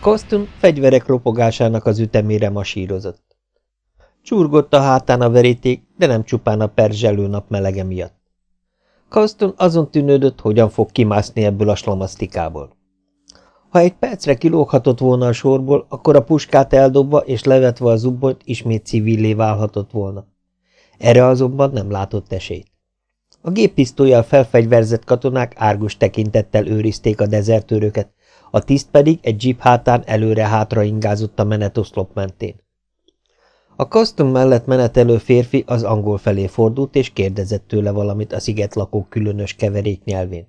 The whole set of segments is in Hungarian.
Kostum fegyverek ropogásának az ütemére masírozott. Csurgott a hátán a veríték, de nem csupán a perzselő nap melege miatt. Kaston azon tűnődött, hogyan fog kimászni ebből a slamasztikából. Ha egy percre kilóghatott volna a sorból, akkor a puskát eldobva és levetve a zubbonyt ismét civillé válhatott volna. Erre azonban nem látott esélyt. A géppisztolyjal felfegyverzett katonák árgus tekintettel őrizték a dezertőröket, a tiszt pedig egy jeep hátán előre-hátra ingázott a menetoszlop mentén. A kasztum mellett menetelő férfi az angol felé fordult, és kérdezett tőle valamit a szigetlakók különös keverék nyelvén.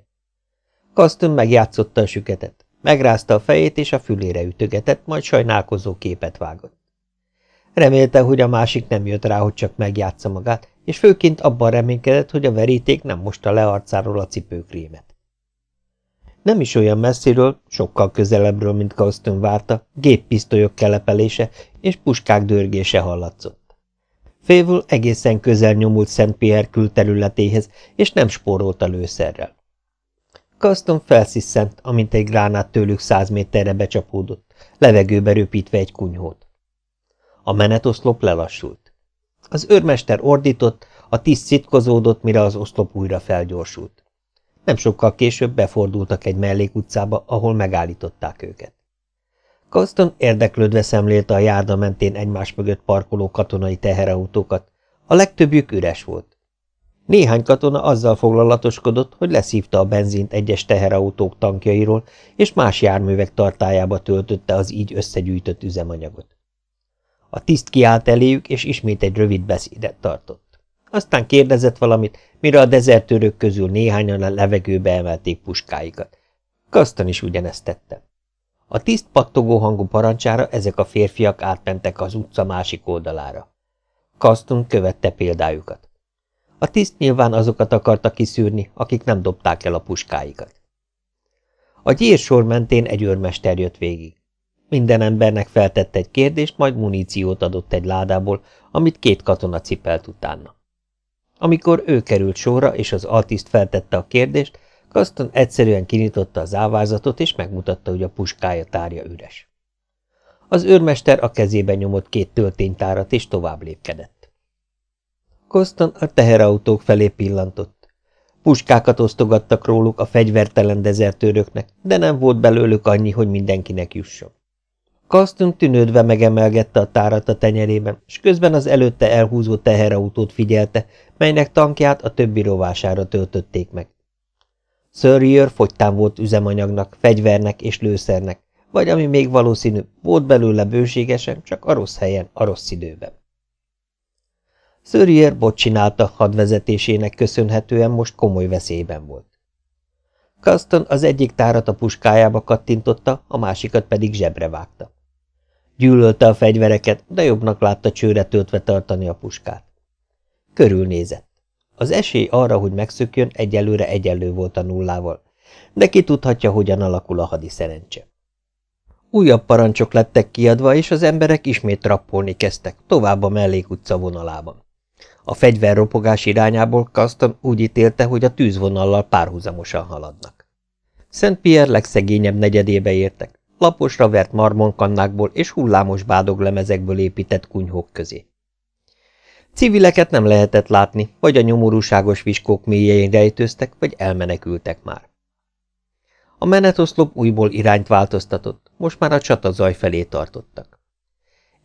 Kasztum megjátszotta a süketet, megrázta a fejét, és a fülére ütögetett, majd sajnálkozó képet vágott. Remélte, hogy a másik nem jött rá, hogy csak megjátsza magát, és főként abban reménykedett, hogy a veríték nem mosta le arcáról a cipőkrémet. Nem is olyan messziről, sokkal közelebbről, mint Kauston várta, géppisztolyok kelepelése és puskák dörgése hallatszott. Févül egészen közel nyomult Szent Pierre külterületéhez, és nem spórolta lőszerrel. Kaston felsziszent, amint egy gránát tőlük száz méterre becsapódott, levegőbe röpítve egy kunyhót. A menetoszlop lelassult. Az őrmester ordított, a tiszt szitkozódott, mire az oszlop újra felgyorsult. Nem sokkal később befordultak egy mellékutcába, ahol megállították őket. Kaston érdeklődve szemlélte a járda mentén egymás mögött parkoló katonai teherautókat. A legtöbbjük üres volt. Néhány katona azzal foglalatoskodott, hogy leszívta a benzint egyes teherautók tankjairól, és más járművek tartájába töltötte az így összegyűjtött üzemanyagot. A tiszt kiállt eléjük, és ismét egy rövid beszédet tartott. Aztán kérdezett valamit, mire a dezertőrök közül néhányan a levegőbe emelték puskáikat. Kasztan is ugyanezt tette. A tiszt pattogó hangú parancsára ezek a férfiak átmentek az utca másik oldalára. Kaszton követte példájukat. A tiszt nyilván azokat akarta kiszűrni, akik nem dobták el a puskáikat. A gyérsor mentén egy őrmester jött végig. Minden embernek feltette egy kérdést, majd muníciót adott egy ládából, amit két katona cipelt utána. Amikor ő került sorra, és az altiszt feltette a kérdést, Kaston egyszerűen kinyitotta az ávázatot, és megmutatta, hogy a puskája tárja üres. Az őrmester a kezében nyomott két tölténytárat, és tovább lépkedett. Koston a teherautók felé pillantott. Puskákat osztogattak róluk a fegyvertelen dezertőröknek, de nem volt belőlük annyi, hogy mindenkinek jusson. Kaston tűnődve megemelgette a tárat a tenyerében, és közben az előtte elhúzó teherautót figyelte, melynek tankját a többi rovására töltötték meg. Sörrier fogytán volt üzemanyagnak, fegyvernek és lőszernek, vagy ami még valószínű, volt belőle bőségesen, csak a rossz helyen, a rossz időben. Sörrier bot csinálta hadvezetésének köszönhetően most komoly veszélyben volt. Kaston az egyik tárat a puskájába kattintotta, a másikat pedig zsebre vágta. Gyűlölte a fegyvereket, de jobbnak látta csőre töltve tartani a puskát. Körülnézett. Az esély arra, hogy megszökjön, egyelőre egyenlő volt a nullával, de ki tudhatja, hogyan alakul a hadi szerencse. Újabb parancsok lettek kiadva, és az emberek ismét rappolni kezdtek, tovább a mellékutca vonalában. A fegyver ropogás irányából Kaston úgy ítélte, hogy a tűzvonallal párhuzamosan haladnak. Szent Pierre legszegényebb negyedébe értek, laposra vert marmonkannákból és hullámos bádoglemezekből épített kunyhók közé. Civileket nem lehetett látni, vagy a nyomorúságos viskók mélyén rejtőztek, vagy elmenekültek már. A menetoszlop újból irányt változtatott, most már a csata zaj felé tartottak.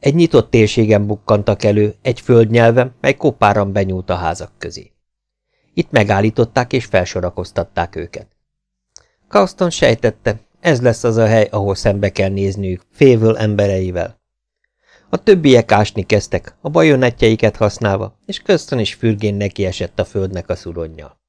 Egy nyitott térségen bukkantak elő, egy földnyelven, mely kopáran benyúlt a házak közé. Itt megállították és felsorakoztatták őket. Kauston sejtette, ez lesz az a hely, ahol szembe kell nézniük, févől embereivel. A többiek ásni kezdtek, a bajonettjeiket használva, és köztön is fürgén neki esett a földnek a szuronnyal.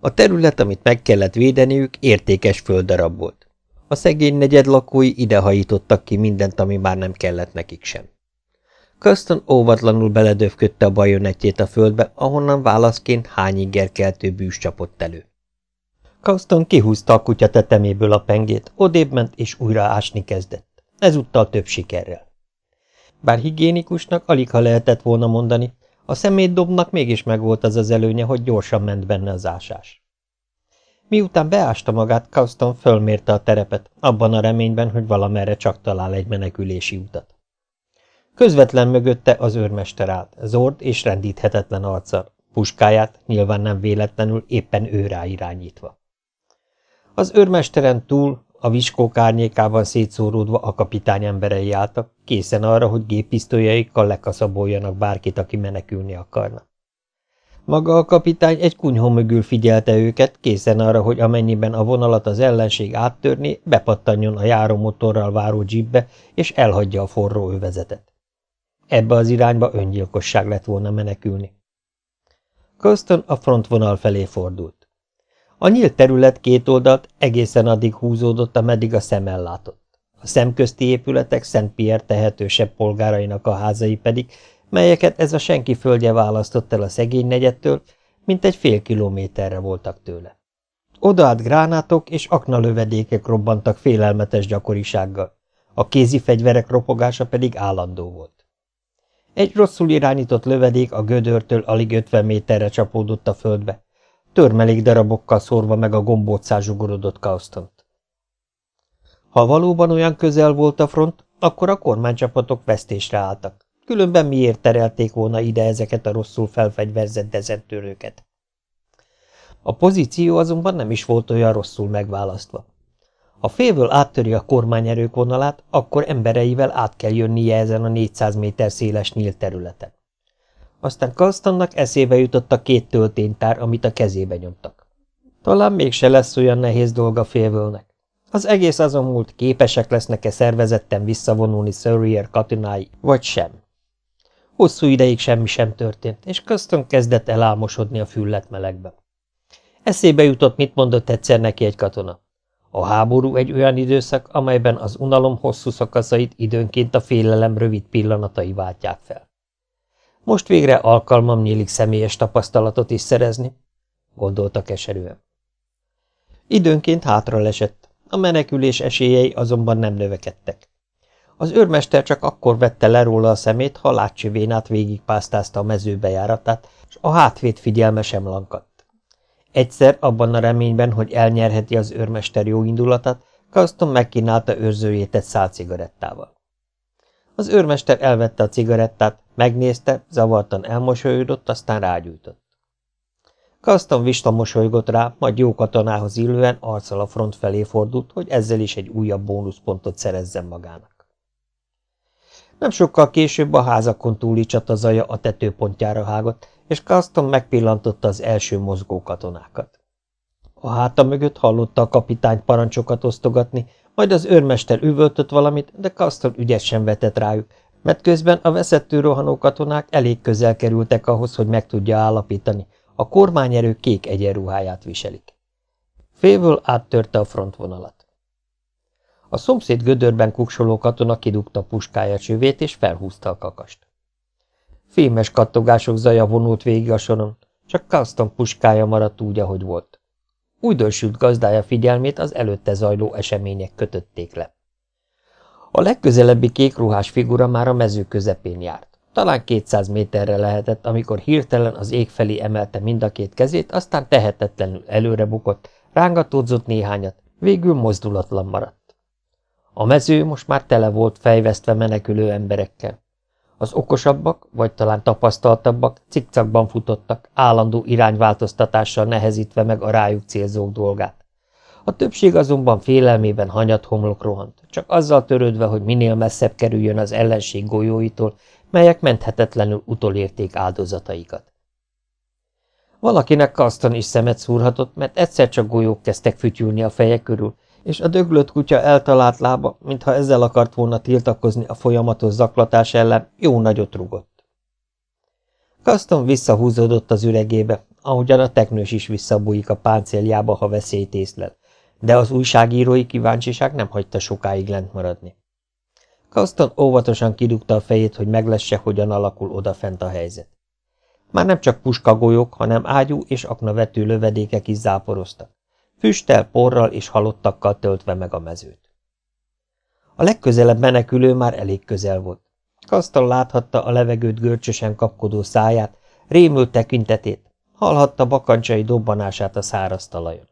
A terület, amit meg kellett védeniük, értékes földdarab volt. A szegény negyed lakói idehajítottak ki mindent, ami már nem kellett nekik sem. Köztön óvatlanul beledövködte a bajonettjét a földbe, ahonnan válaszként hány ingerkeltő bűs csapott elő. Kaston kihúzta a kutya teteméből a pengét, odébb ment és újra ásni kezdett. Ezúttal több sikerrel. Bár higiénikusnak alig ha lehetett volna mondani, a szemétdobnak mégis megvolt az az előnye, hogy gyorsan ment benne az ásás. Miután beásta magát, Kauston fölmérte a terepet, abban a reményben, hogy valamerre csak talál egy menekülési utat. Közvetlen mögötte az őrmester állt, zord és rendíthetetlen arccal, puskáját nyilván nem véletlenül éppen őrá irányítva. Az őrmesteren túl, a viskók árnyékában szétszóródva a kapitány emberei álltak, készen arra, hogy géppisztolyaikkal lekaszaboljanak bárkit, aki menekülni akarna. Maga a kapitány egy kunyhó mögül figyelte őket, készen arra, hogy amennyiben a vonalat az ellenség áttörni, bepattanjon a járó motorral váró dzsibbe, és elhagyja a forró övezetet. Ebbe az irányba öngyilkosság lett volna menekülni. Köztön a frontvonal felé fordult. A nyílt terület két oldalt egészen addig húzódott, ameddig a szem ellátott. A szemközti épületek Szent Pierre tehetősebb polgárainak a házai pedig melyeket ez a senki földje választott el a szegény negyedtől, mint egy fél kilométerre voltak tőle. Odaállt gránátok és aknalövedékek robbantak félelmetes gyakorisággal, a kézi fegyverek ropogása pedig állandó volt. Egy rosszul irányított lövedék a gödörtől alig 50 méterre csapódott a földbe, törmelék darabokkal szórva meg a gombócán zsugorodott Kaustont. Ha valóban olyan közel volt a front, akkor a kormánycsapatok vesztésre álltak. Különben miért terelték volna ide ezeket a rosszul felfegyverzett dezentőröket? A pozíció azonban nem is volt olyan rosszul megválasztva. Ha félből áttöri a kormányerők vonalát, akkor embereivel át kell jönnie ezen a 400 méter széles nyílt területen. Aztán Kalstonnak eszébe jutott a két tölténytár, amit a kezébe nyomtak. Talán mégse lesz olyan nehéz dolga félvölnek. Az egész azon múlt, képesek lesznek-e szervezetten visszavonulni Surrier katonái, vagy sem. Hosszú ideig semmi sem történt, és köztön kezdett elálmosodni a füllet melegbe. Eszébe jutott, mit mondott egyszer neki egy katona. A háború egy olyan időszak, amelyben az unalom hosszú szakaszait időnként a félelem rövid pillanatai váltják fel. Most végre alkalmam nyílik személyes tapasztalatot is szerezni, gondolta keserűen. Időnként hátra lesett, a menekülés esélyei azonban nem növekedtek. Az őrmester csak akkor vette le róla a szemét, ha látcsivénát végigpásztázta a mezőbejáratát, és a hátvét figyelme sem lankadt. Egyszer, abban a reményben, hogy elnyerheti az őrmester jó indulatát, Kaston megkínálta őrzőjét egy szál cigarettával. Az őrmester elvette a cigarettát, megnézte, zavartan elmosolyodott, aztán rágyújtott. Kaston vista mosolygott rá, majd jó katonához illően arccal a front felé fordult, hogy ezzel is egy újabb bónuszpontot szerezzen magának. Nem sokkal később a házakon túli csata zaja a tetőpontjára hágott, és Kaston megpillantotta az első mozgó katonákat. A háta mögött hallotta a kapitány parancsokat osztogatni, majd az őrmester üvöltött valamit, de Kaston ügyet sem vetett rájuk, mert közben a veszettő rohanó katonák elég közel kerültek ahhoz, hogy meg tudja állapítani, a kormányerő kék egyenruháját viselik. Félvől áttörte a frontvonalat. A szomszéd gödörben kuksoló katona kidugta puskája csövét, és felhúzta a kakast. Fémes kattogások zaja vonult végig a soron, csak Karston puskája maradt úgy, ahogy volt. Újdonsült gazdája figyelmét az előtte zajló események kötötték le. A legközelebbi kékruhás figura már a mező közepén járt. Talán 200 méterre lehetett, amikor hirtelen az ég felé emelte mind a két kezét, aztán tehetetlenül előre bukott, rángatódzott néhányat, végül mozdulatlan maradt. A mező most már tele volt fejvesztve menekülő emberekkel. Az okosabbak, vagy talán tapasztaltabbak cikcakban futottak, állandó irányváltoztatással nehezítve meg a rájuk célzók dolgát. A többség azonban félelmében hanyat homlok rohant, csak azzal törődve, hogy minél messzebb kerüljön az ellenség golyóitól, melyek menthetetlenül utolérték áldozataikat. Valakinek kasztan is szemet szúrhatott, mert egyszer csak golyók kezdtek fütyülni a feje körül, és a döglött kutya eltalált lába, mintha ezzel akart volna tiltakozni a folyamatos zaklatás ellen, jó nagyot rugott. Kaston visszahúzódott az üregébe, ahogyan a teknős is visszabújik a páncéljába, ha veszélyt észlel, de az újságírói kíváncsiság nem hagyta sokáig lent maradni. Kaston óvatosan kidugta a fejét, hogy meglesse, hogyan alakul odafent a helyzet. Már nem csak puskagolyók, hanem ágyú és aknavető lövedékek is záporoztak füsttel, porral és halottakkal töltve meg a mezőt. A legközelebb menekülő már elég közel volt. Kasztal láthatta a levegőt görcsösen kapkodó száját, rémült tekintetét, hallhatta bakancsai dobbanását a száraz talajon.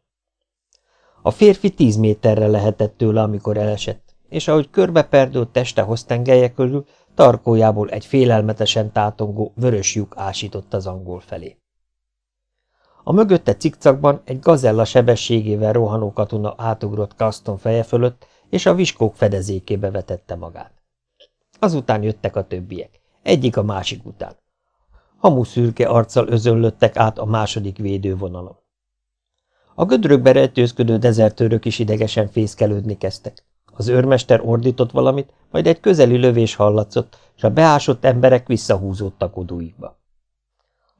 A férfi tíz méterre lehetett tőle, amikor elesett, és ahogy körbeperdült teste hoztengelje körül, tarkójából egy félelmetesen tátongó vörös lyuk ásított az angol felé. A mögötte cikcakban egy gazella sebességével rohanó katona átugrott Kaston feje fölött, és a viskók fedezékébe vetette magát. Azután jöttek a többiek, egyik a másik után. Hamuszürke arccal özönlöttek át a második védővonalon. A gödrökbe rejtőzködő dezertőrök is idegesen fészkelődni kezdtek. Az őrmester ordított valamit, majd egy közeli lövés hallatszott, és a beásott emberek visszahúzódtak odúikba.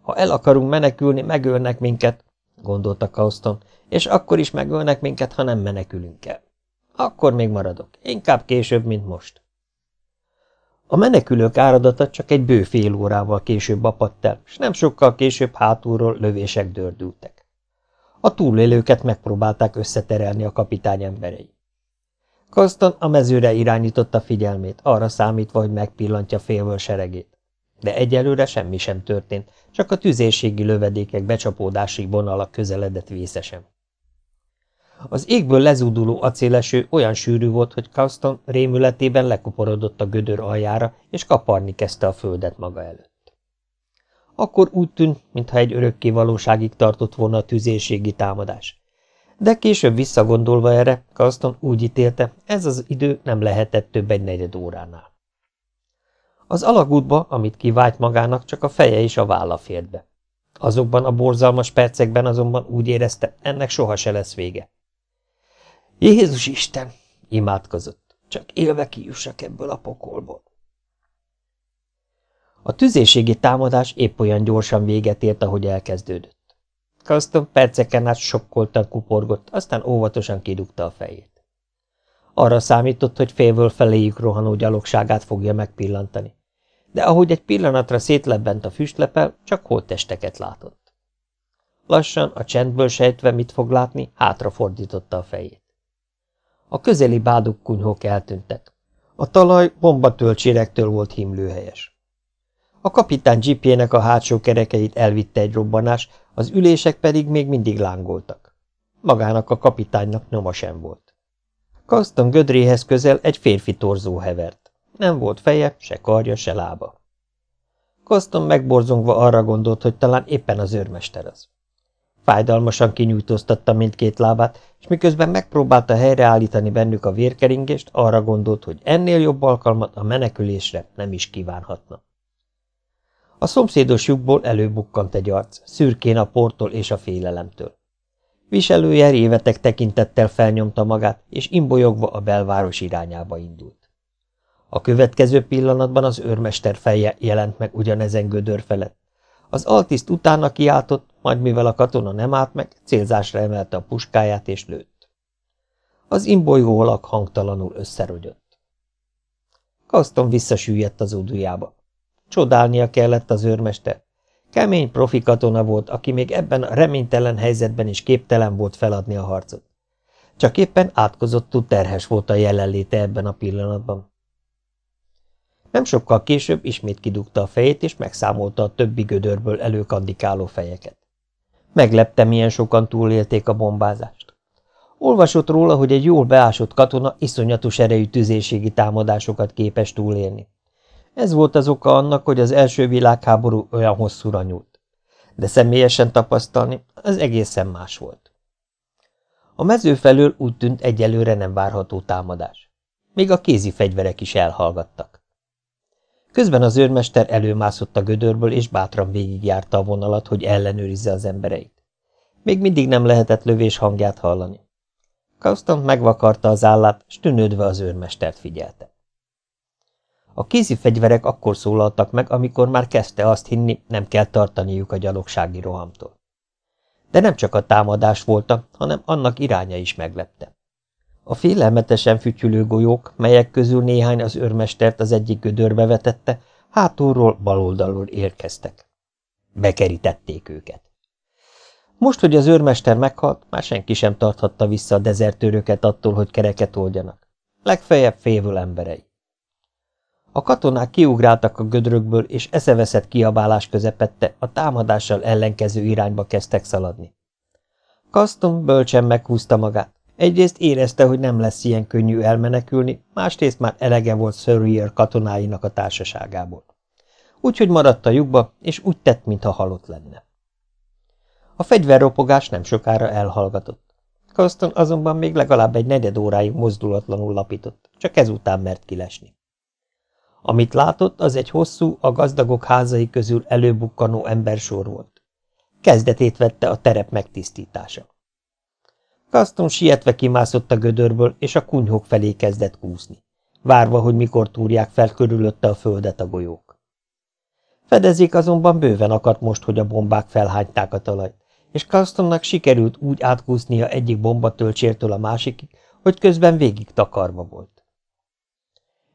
Ha el akarunk menekülni, megölnek minket, gondolta Kauston, és akkor is megölnek minket, ha nem menekülünk el. Akkor még maradok, inkább később, mint most. A menekülők áradata csak egy bő fél órával később apadt el, és nem sokkal később hátulról lövések dördültek. A túlélőket megpróbálták összeterelni a kapitány emberei. Kaston a mezőre irányította figyelmét, arra számítva, hogy megpillantja félvől seregét. De egyelőre semmi sem történt, csak a tüzérségi lövedékek becsapódási vonalak közeledett vészesen. Az égből lezúduló acéleső olyan sűrű volt, hogy Kauston rémületében lekuporodott a gödör aljára, és kaparni kezdte a földet maga előtt. Akkor úgy tűnt, mintha egy örökké valóságig tartott volna a tüzérségi támadás. De később visszagondolva erre, Kauston úgy ítélte, ez az idő nem lehetett több egy negyed óránál. Az alagútba, amit kivált magának, csak a feje és a válla fért be. Azokban a borzalmas percekben azonban úgy érezte, ennek soha se lesz vége. Jézus Isten! imádkozott. Csak élve kijussak ebből a pokolból. A tüzérségi támadás épp olyan gyorsan véget ért, ahogy elkezdődött. Kaston perceken át sokkoltan kuporgott, aztán óvatosan kidugta a fejét. Arra számított, hogy félvől feléjük rohanó gyalogságát fogja megpillantani. De ahogy egy pillanatra szétlebbent a füstlepel, csak holttesteket látott. Lassan, a csendből sejtve mit fog látni, hátrafordította a fejét. A közeli bádukkunyhók eltűntek. A talaj bombatölcsérektől volt himlőhelyes. A kapitány dzsipjének a hátsó kerekeit elvitte egy robbanás, az ülések pedig még mindig lángoltak. Magának a kapitánynak nyoma sem volt. Kaston gödréhez közel egy férfi torzó hevert. Nem volt feje, se karja, se lába. Kaston megborzongva arra gondolt, hogy talán éppen az őrmester az. Fájdalmasan kinyújtóztatta mindkét lábát, és miközben megpróbálta helyreállítani bennük a vérkeringést, arra gondolt, hogy ennél jobb alkalmat a menekülésre nem is kívánhatna. A szomszédos lyukból előbukkant egy arc, szürkén a portól és a félelemtől. Viselője révetek tekintettel felnyomta magát, és imbolyogva a belváros irányába indult. A következő pillanatban az őrmester feje jelent meg ugyanezen gödör felett, az altiszt utána kiáltott, majd mivel a katona nem állt meg, célzásra emelte a puskáját és lőtt. Az imbolygó alak hangtalanul összerogyott. Kaston visszasüllyedt az udújába. Csodálnia kellett az őrmester. Kemény profi katona volt, aki még ebben a reménytelen helyzetben is képtelen volt feladni a harcot. Csak éppen átkozottú terhes volt a jelenléte ebben a pillanatban. Nem sokkal később ismét kidugta a fejét, és megszámolta a többi gödörből előkandikáló fejeket. Meglepte, milyen sokan túlélték a bombázást. Olvasott róla, hogy egy jól beásott katona iszonyatos erejű tüzérségi támadásokat képes túlélni. Ez volt az oka annak, hogy az első világháború olyan hosszúra nyúlt. De személyesen tapasztalni, az egészen más volt. A mező felől úgy tűnt egyelőre nem várható támadás. Még a kézi fegyverek is elhallgattak. Közben az őrmester előmászott a gödörből, és bátran végigjárta a vonalat, hogy ellenőrizze az embereit. Még mindig nem lehetett lövés hangját hallani. Kauston megvakarta az állát, s az őrmestert figyelte. A kézi fegyverek akkor szólaltak meg, amikor már kezdte azt hinni, nem kell tartaniuk a gyalogsági rohamtól. De nem csak a támadás voltak, hanem annak iránya is meglepte. A félelmetesen fütyülő golyók, melyek közül néhány az őrmestert az egyik gödörbe vetette, hátulról, baloldalról érkeztek. Bekerítették őket. Most, hogy az őrmester meghalt, már senki sem tarthatta vissza a dezertőröket attól, hogy kereket oldjanak. Legfeljebb févül emberei. A katonák kiugráltak a gödrökből, és eszeveszett kiabálás közepette a támadással ellenkező irányba kezdtek szaladni. Kaston bölcsen meghúzta magát, Egyrészt érezte, hogy nem lesz ilyen könnyű elmenekülni, másrészt már elege volt Surrier katonáinak a társaságából. Úgyhogy maradt a lyukba, és úgy tett, mintha halott lenne. A fegyverropogás nem sokára elhallgatott. Kaston azonban még legalább egy negyed óráig mozdulatlanul lapított, csak ezután mert kilesni. Amit látott, az egy hosszú, a gazdagok házai közül előbukkanó embersor volt. Kezdetét vette a terep megtisztítása. Kaston sietve kimászott a gödörből, és a kunyhók felé kezdett kúszni, várva, hogy mikor túrják fel körülötte a földet a golyók. Fedezék azonban bőven akadt most, hogy a bombák felhányták a talajt, és Kastonnak sikerült úgy átkúsznia egyik bombatölcsértől a másikig, hogy közben végig takarva volt.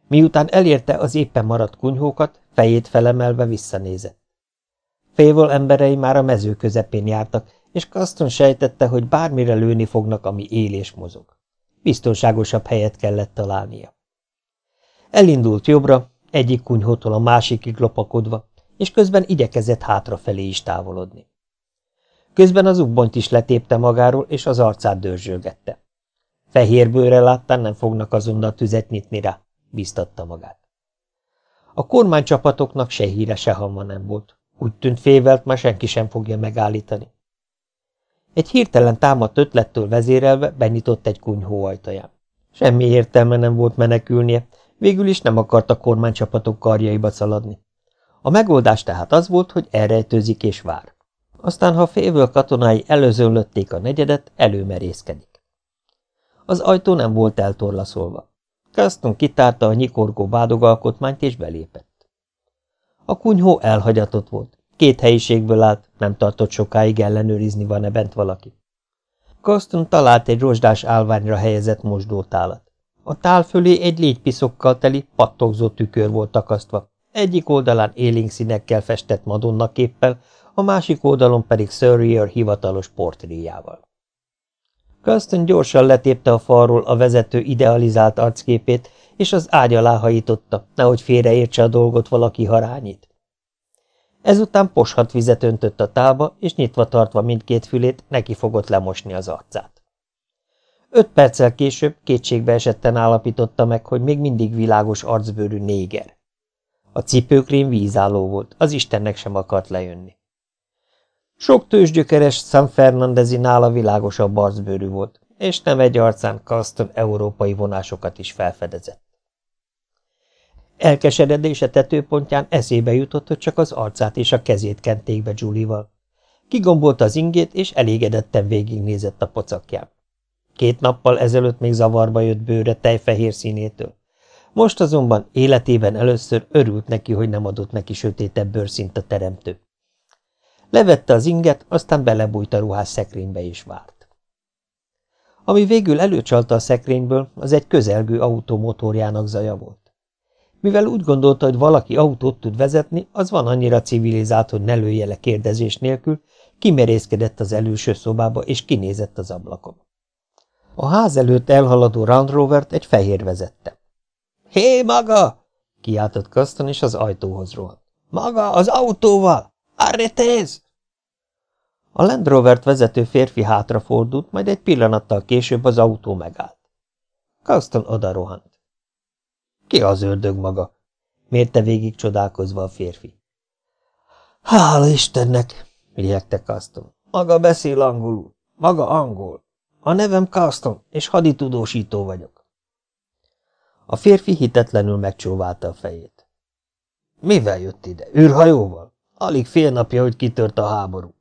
Miután elérte az éppen maradt kunyhókat, fejét felemelve visszanézett. Févol emberei már a mező közepén jártak, és Kaston sejtette, hogy bármire lőni fognak, ami él és mozog. Biztonságosabb helyet kellett találnia. Elindult jobbra, egyik kunyhótól a másikig lopakodva, és közben igyekezett hátrafelé is távolodni. Közben az ubbonyt is letépte magáról, és az arcát dörzsölgette. Fehér bőre láttán nem fognak azonnal tüzet nyitni rá, biztatta magát. A kormánycsapatoknak se híre, se hamma nem volt. Úgy tűnt févelt, már senki sem fogja megállítani. Egy hirtelen támadt ötlettől vezérelve benyitott egy kunyhó ajtaján. Semmi értelme nem volt menekülnie, végül is nem akart a kormánycsapatok karjaiba szaladni. A megoldás tehát az volt, hogy elrejtőzik és vár. Aztán, ha févől katonái előzönlötték a negyedet, előmerészkedik. Az ajtó nem volt eltorlaszolva. Kaston kitárta a nyikorgó bádogalkotmányt és belépett. A kunyhó elhagyatott volt. Két helyiségből állt, nem tartott sokáig ellenőrizni, van-e bent valaki. Kaston talált egy rozsdás állványra helyezett mosdótálat. A tál fölé egy légypiszokkal teli, pattogzó tükör volt takasztva, egyik oldalán élénk színekkel festett Madonna képpel, a másik oldalon pedig Surrier hivatalos portréjával. Kaston gyorsan letépte a falról a vezető idealizált arcképét, és az ágy alá hajította, nehogy félreértse a dolgot valaki harányít. Ezután poshat vizet öntött a tálba, és nyitva tartva mindkét fülét, neki fogott lemosni az arcát. Öt perccel később kétségbe esetten állapította meg, hogy még mindig világos arcbőrű néger. A cipőkrém vízálló volt, az Istennek sem akart lejönni. Sok tőzsgyökeres San Fernandezi nála világosabb arcbőrű volt, és nem egy arcán Caston európai vonásokat is felfedezett. Elkeseredése tetőpontján eszébe jutott, hogy csak az arcát és a kezét kenték be Julival. Kigombolta az ingét, és elégedetten végignézett a pocakján. Két nappal ezelőtt még zavarba jött bőre tejfehér színétől. Most azonban életében először örült neki, hogy nem adott neki sötétebb bőrszint a teremtő. Levette az inget, aztán belebújt a ruhás szekrénybe és várt. Ami végül előcsalta a szekrényből, az egy közelgő autó motorjának zaja volt. Mivel úgy gondolta, hogy valaki autót tud vezetni, az van annyira civilizált, hogy ne lője le kérdezés nélkül, kimerészkedett az előső szobába, és kinézett az ablakon. A ház előtt elhaladó Round Rovert egy fehér vezette. – Hé, maga! – kiáltott Kaston, és az ajtóhoz rohant. – Maga, az autóval! Arretéz! A Land Rovert vezető férfi hátrafordult, majd egy pillanattal később az autó megállt. Kaston oda rohant. Ki az ördög maga? mérte végig csodálkozva a férfi. Hála Istennek, riegte Kaston. Maga beszél angolul. Maga angol. A nevem Kaston, és haditudósító vagyok. A férfi hitetlenül megcsóválta a fejét. Mivel jött ide? űrhajóval? Alig fél napja, hogy kitört a háború.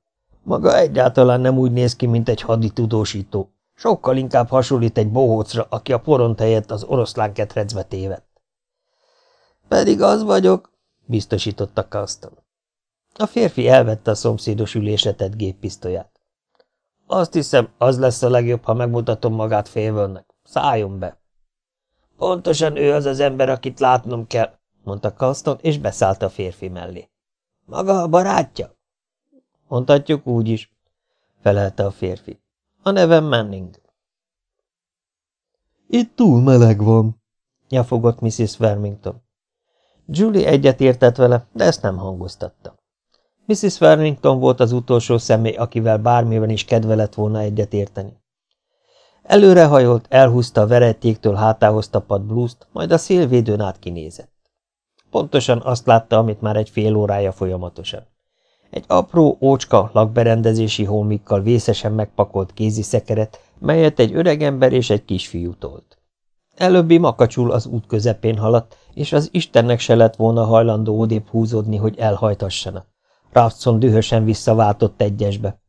Maga egyáltalán nem úgy néz ki, mint egy haditudósító. Sokkal inkább hasonlít egy bohócra, aki a poront helyett az oroszlán ketrecbe tévedt. Pedig az vagyok, biztosította Kaston. A férfi elvette a szomszédos ülésre tett géppisztolyát. Azt hiszem, az lesz a legjobb, ha megmutatom magát félvönnek. Szálljon be! Pontosan ő az az ember, akit látnom kell, mondta Kaston, és beszállt a férfi mellé. Maga a barátja? Mondhatjuk úgy is, felelte a férfi. A nevem Manning. Itt túl meleg van, nyafogott Mrs. Vermington. Julie egyetértett vele, de ezt nem hangoztatta. Mrs. Vermington volt az utolsó személy, akivel bármiben is kedve lett volna egyetérteni. Előrehajolt, elhúzta a veretéktől hátához tapadt blúzt, majd a szélvédőn át kinézett. Pontosan azt látta, amit már egy fél órája folyamatosan. Egy apró, ócska, lakberendezési holmikkal vészesen megpakolt kézi szekeret, melyet egy öregember és egy kisfiú tolt. Előbbi makacsul az út közepén haladt, és az Istennek se lett volna hajlandó odébb húzódni, hogy elhajtassanak. Raftson dühösen visszaváltott egyesbe.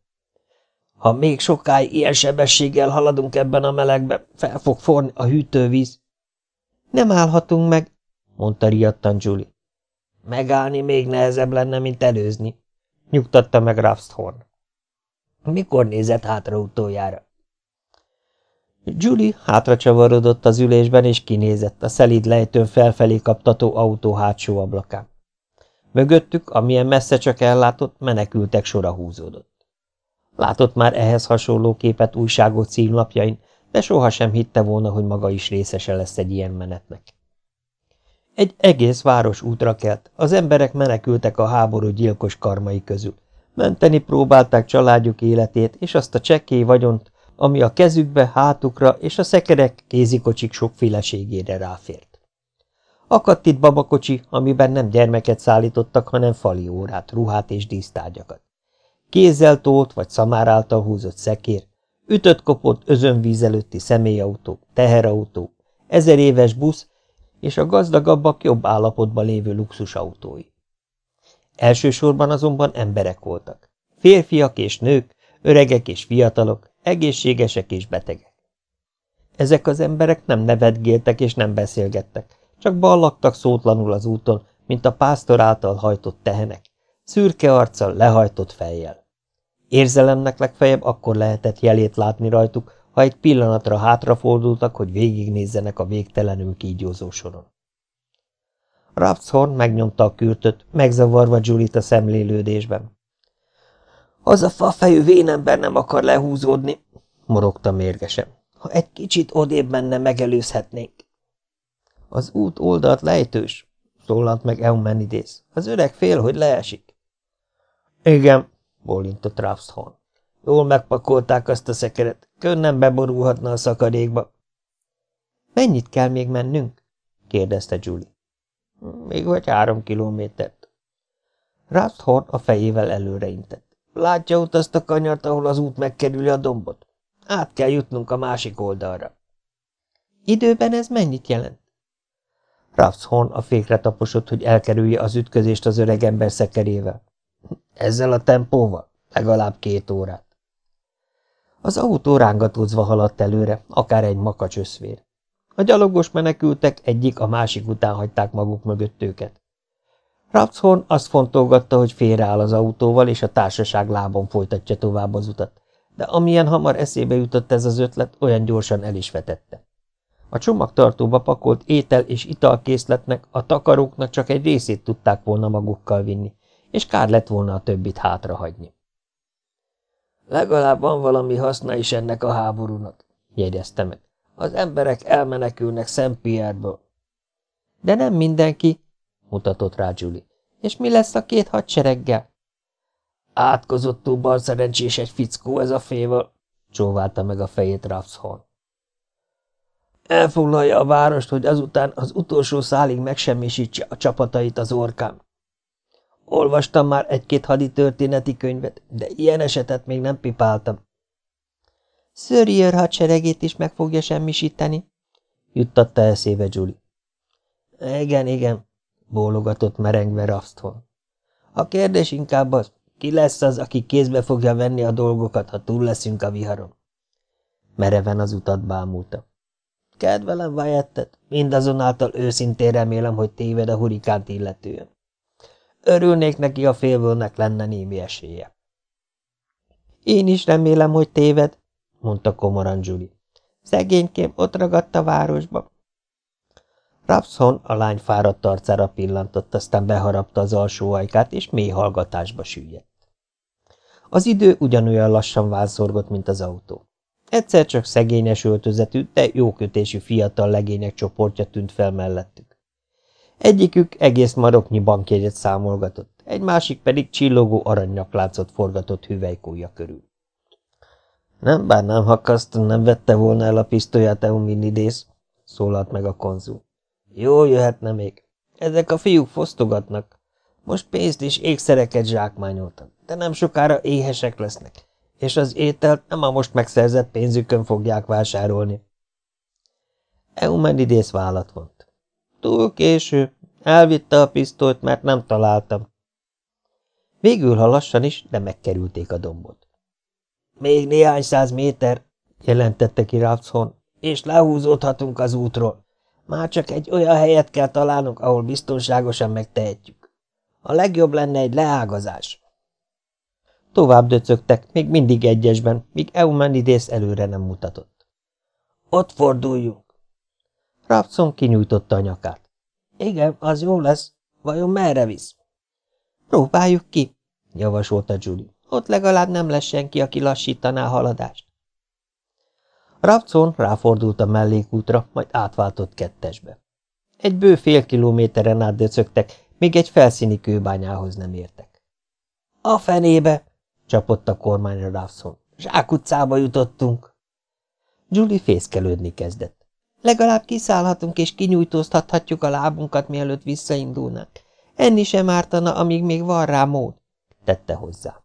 Ha még sokáig ilyen sebességgel haladunk ebben a melegbe, fel fog forni a hűtővíz. Nem állhatunk meg, mondta riadtan Julie. Megállni még nehezebb lenne, mint előzni, nyugtatta meg Raffsthorn. Mikor nézett hátra utoljára? Julie hátra csavarodott az ülésben, és kinézett a szelíd lejtőn felfelé kaptató autó hátsó ablakán. Mögöttük, amilyen messze csak ellátott, menekültek sora húzódott. Látott már ehhez hasonló képet újságok címlapjain, de sohasem hitte volna, hogy maga is részese lesz egy ilyen menetnek. Egy egész város útra kelt, az emberek menekültek a háború gyilkos karmai közül. Menteni próbálták családjuk életét, és azt a csekkély vagyont, ami a kezükbe, hátukra és a szekerek kézikocsik sokféleségére ráfért. Akadt itt babakocsi, amiben nem gyermeket szállítottak, hanem fali órát, ruhát és dísztárgyakat. Kézzel tolt vagy szamár által húzott szekér, ütött kopott özönvíz előtti személyautó, teherautó, ezer éves busz és a gazdagabbak jobb állapotban lévő luxusautói. Elsősorban azonban emberek voltak. Férfiak és nők, öregek és fiatalok, egészségesek és betegek. Ezek az emberek nem nevetgéltek és nem beszélgettek, csak ballaktak szótlanul az úton, mint a pásztor által hajtott tehenek, szürke arccal, lehajtott fejjel. Érzelemnek legfeljebb akkor lehetett jelét látni rajtuk, ha egy pillanatra hátrafordultak, hogy végignézzenek a végtelenül kígyózó soron. Rapshorn megnyomta a kürtöt, megzavarva Julit a szemlélődésben. Az a fafejű vénember nem akar lehúzódni, morogta mérgesen. Ha egy kicsit odébb menne, megelőzhetnénk. Az út oldalt lejtős, szólalt meg Eumenidész. Az öreg fél, hogy leesik. Igen, bólintott Rapshorn. Jól megpakolták azt a szekeret, könnyen beborulhatna a szakadékba. Mennyit kell még mennünk? kérdezte Julie. Még vagy három kilométert. Rapshorn a fejével előreintett. Látja ott azt a kanyart, ahol az út megkerüli a dombot? Át kell jutnunk a másik oldalra. Időben ez mennyit jelent? Rapshorn a fékre taposott, hogy elkerülje az ütközést az öreg ember szekerével. Ezzel a tempóval? Legalább két órát. Az autó rángatózva haladt előre, akár egy makacs összvér. A gyalogos menekültek egyik a másik után hagyták maguk mögött őket. Rapshorn azt fontolgatta, hogy félreáll az autóval, és a társaság lábon folytatja tovább az utat, de amilyen hamar eszébe jutott ez az ötlet, olyan gyorsan el is vetette. A csomagtartóba pakolt étel és italkészletnek a takaróknak csak egy részét tudták volna magukkal vinni, és kár lett volna a többit hátrahagyni. Legalább van valami haszna is ennek a háborúnak, jegyezte meg. Az emberek elmenekülnek Szent. De nem mindenki, mutatott rá Julie. És mi lesz a két hadsereggel? Átkozottul bal szerencsés egy fickó ez a fével, csóválta meg a fejét Raffshorn. Elfoglalja a várost, hogy azután az utolsó szálig megsemmisítse a csapatait az orkán. Olvastam már egy-két hadi történeti könyvet, de ilyen esetet még nem pipáltam. Szörjőr hadseregét is meg fogja semmisíteni, juttatta eszébe Julie. Igen, igen, bólogatott merengve Rafston. A kérdés inkább az, ki lesz az, aki kézbe fogja venni a dolgokat, ha túl leszünk a viharon? Mereven az utat bámulta. Kedvelem Wyattet, mindazonáltal őszintén remélem, hogy téved a hurikánt illetően. Örülnék neki, a félvőnek lenne némi esélye. Én is remélem, hogy téved, mondta komoran Julie. Szegénykém ott ragadt a városba. Rapson a lány fáradt arcára pillantott, aztán beharapta az alsó ajkát, és mély hallgatásba süllyedt. Az idő ugyanolyan lassan válszorgott, mint az autó. Egyszer csak szegényes öltözetű, de jókötésű fiatal legények csoportja tűnt fel mellettük. Egyikük egész maroknyi bankjegyet számolgatott, egy másik pedig csillogó aranynyakláncot forgatott hüvelykúja körül. Nem bánnám, ha Kaston nem vette volna el a pisztolyát Euminidész, szólalt meg a konzul. Jó jöhetne még. Ezek a fiúk fosztogatnak. Most pénzt és ékszereket zsákmányoltak, de nem sokára éhesek lesznek, és az ételt nem a most megszerzett pénzükön fogják vásárolni. Eumenidész vállat vont. Túl késő. Elvitte a pisztolyt, mert nem találtam. Végül, ha lassan is, de megkerülték a dombot. Még néhány száz méter, jelentette ki Rapshorn, és lehúzódhatunk az útról. Már csak egy olyan helyet kell találnunk, ahol biztonságosan megtehetjük. A legjobb lenne egy leágazás. Tovább döcögtek, még mindig egyesben, míg Eumenidész előre nem mutatott. Ott forduljunk. Rapson kinyújtotta a nyakát. Igen, az jó lesz. Vajon merre visz? Próbáljuk ki, javasolta Julie. Ott legalább nem lesz senki, aki lassítaná a haladást. Rapson ráfordult a mellékútra, majd átváltott kettesbe. Egy bő fél kilométeren át döcögtek, még egy felszíni kőbányához nem értek. – A fenébe! – csapott a kormányra Rapson. – Zsákutcába jutottunk! Julie fészkelődni kezdett. – Legalább kiszállhatunk és kinyújtóztathatjuk a lábunkat, mielőtt visszaindulnánk. Enni sem ártana, amíg még van rá mód – tette hozzá.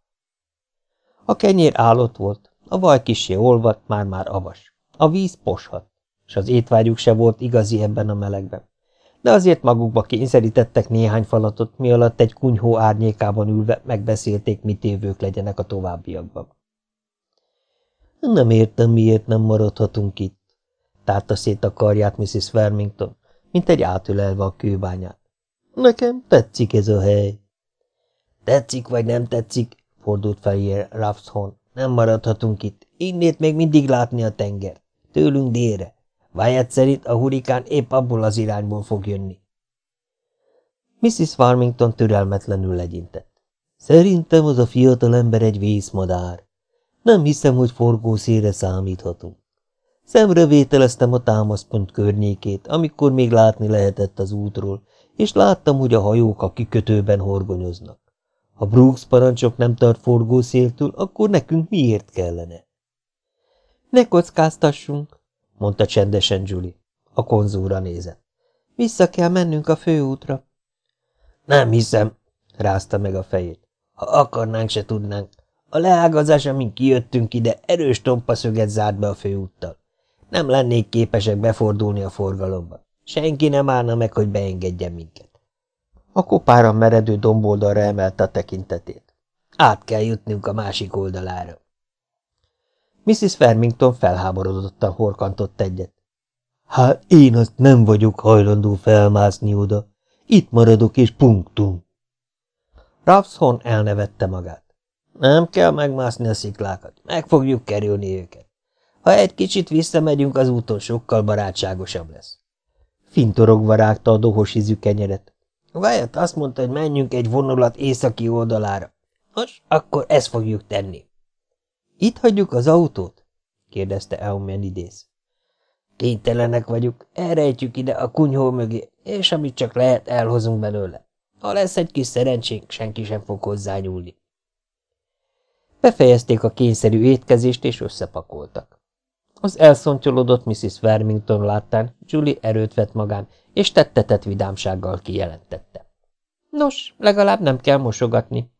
A kenyér állott volt, a vaj kisé olvadt, már-már avas. A víz poshat, és az étvágyuk se volt igazi ebben a melegben. De azért magukba kényszerítettek néhány falatot, mi alatt egy kunyhó árnyékában ülve megbeszélték, mit évők legyenek a továbbiakban. Nem értem, miért nem maradhatunk itt, tárta szét a karját Mrs. Vermington, mint egy átülelve a kőbányát. Nekem tetszik ez a hely. Tetszik vagy nem tetszik, fordult felé Raphshorn. Nem maradhatunk itt. Innét még mindig látni a tenger. Tőlünk délre. Wyatt szerint a hurikán épp abból az irányból fog jönni. Mrs. Farmington türelmetlenül legyintett. Szerintem az a fiatal ember egy vészmadár. Nem hiszem, hogy forgószére számíthatunk. Szemrevételeztem a támaszpont környékét, amikor még látni lehetett az útról, és láttam, hogy a hajók a kikötőben horgonyoznak. Ha Brooks parancsok nem tart forgószéltől, akkor nekünk miért kellene? Ne kockáztassunk, mondta csendesen Julie. A konzúra nézett. Vissza kell mennünk a főútra. Nem hiszem, rázta meg a fejét. Ha akarnánk, se tudnánk. A leágazás, amin kijöttünk ide, erős tompaszöget zárt be a főúttal. Nem lennék képesek befordulni a forgalomba. Senki nem állna meg, hogy beengedjen minket. A kopára meredő domboldalra emelte a tekintetét. Át kell jutnunk a másik oldalára. Mrs. Farmington felháborodottan horkantott egyet. Hát én azt nem vagyok hajlandó felmászni oda. Itt maradok és punktum. Rapshorn elnevette magát. Nem kell megmászni a sziklákat, meg fogjuk kerülni őket. Ha egy kicsit visszamegyünk az úton, sokkal barátságosabb lesz. Fintorogva rágta a dohos ízű kenyeret. Wyatt azt mondta, hogy menjünk egy vonulat északi oldalára. Nos, akkor ezt fogjuk tenni. Itt hagyjuk az autót? kérdezte Eumenides. Kénytelenek vagyunk, elrejtjük ide a kunyhó mögé, és amit csak lehet, elhozunk belőle. Ha lesz egy kis szerencsénk, senki sem fog hozzányúlni. Befejezték a kényszerű étkezést, és összepakoltak. Az elszontyolodott Mrs. Vermington láttán Julie erőt vett magán, és tettetett vidámsággal kijelentette. Nos, legalább nem kell mosogatni.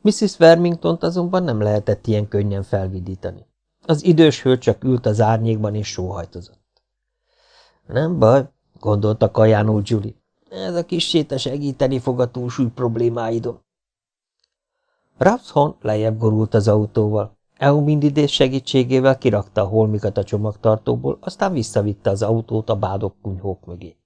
Mrs. Vermingtont azonban nem lehetett ilyen könnyen felvidítani. Az idős hölgy csak ült az árnyékban és sóhajtozott. Nem baj, gondolta kajánul Julie. Ez a kis séta segíteni fog a túlsúly problémáidon. Rapshon lejjebb gorult az autóval. Eumindidés segítségével kirakta a holmikat a csomagtartóból, aztán visszavitte az autót a bádok kunyhók mögé.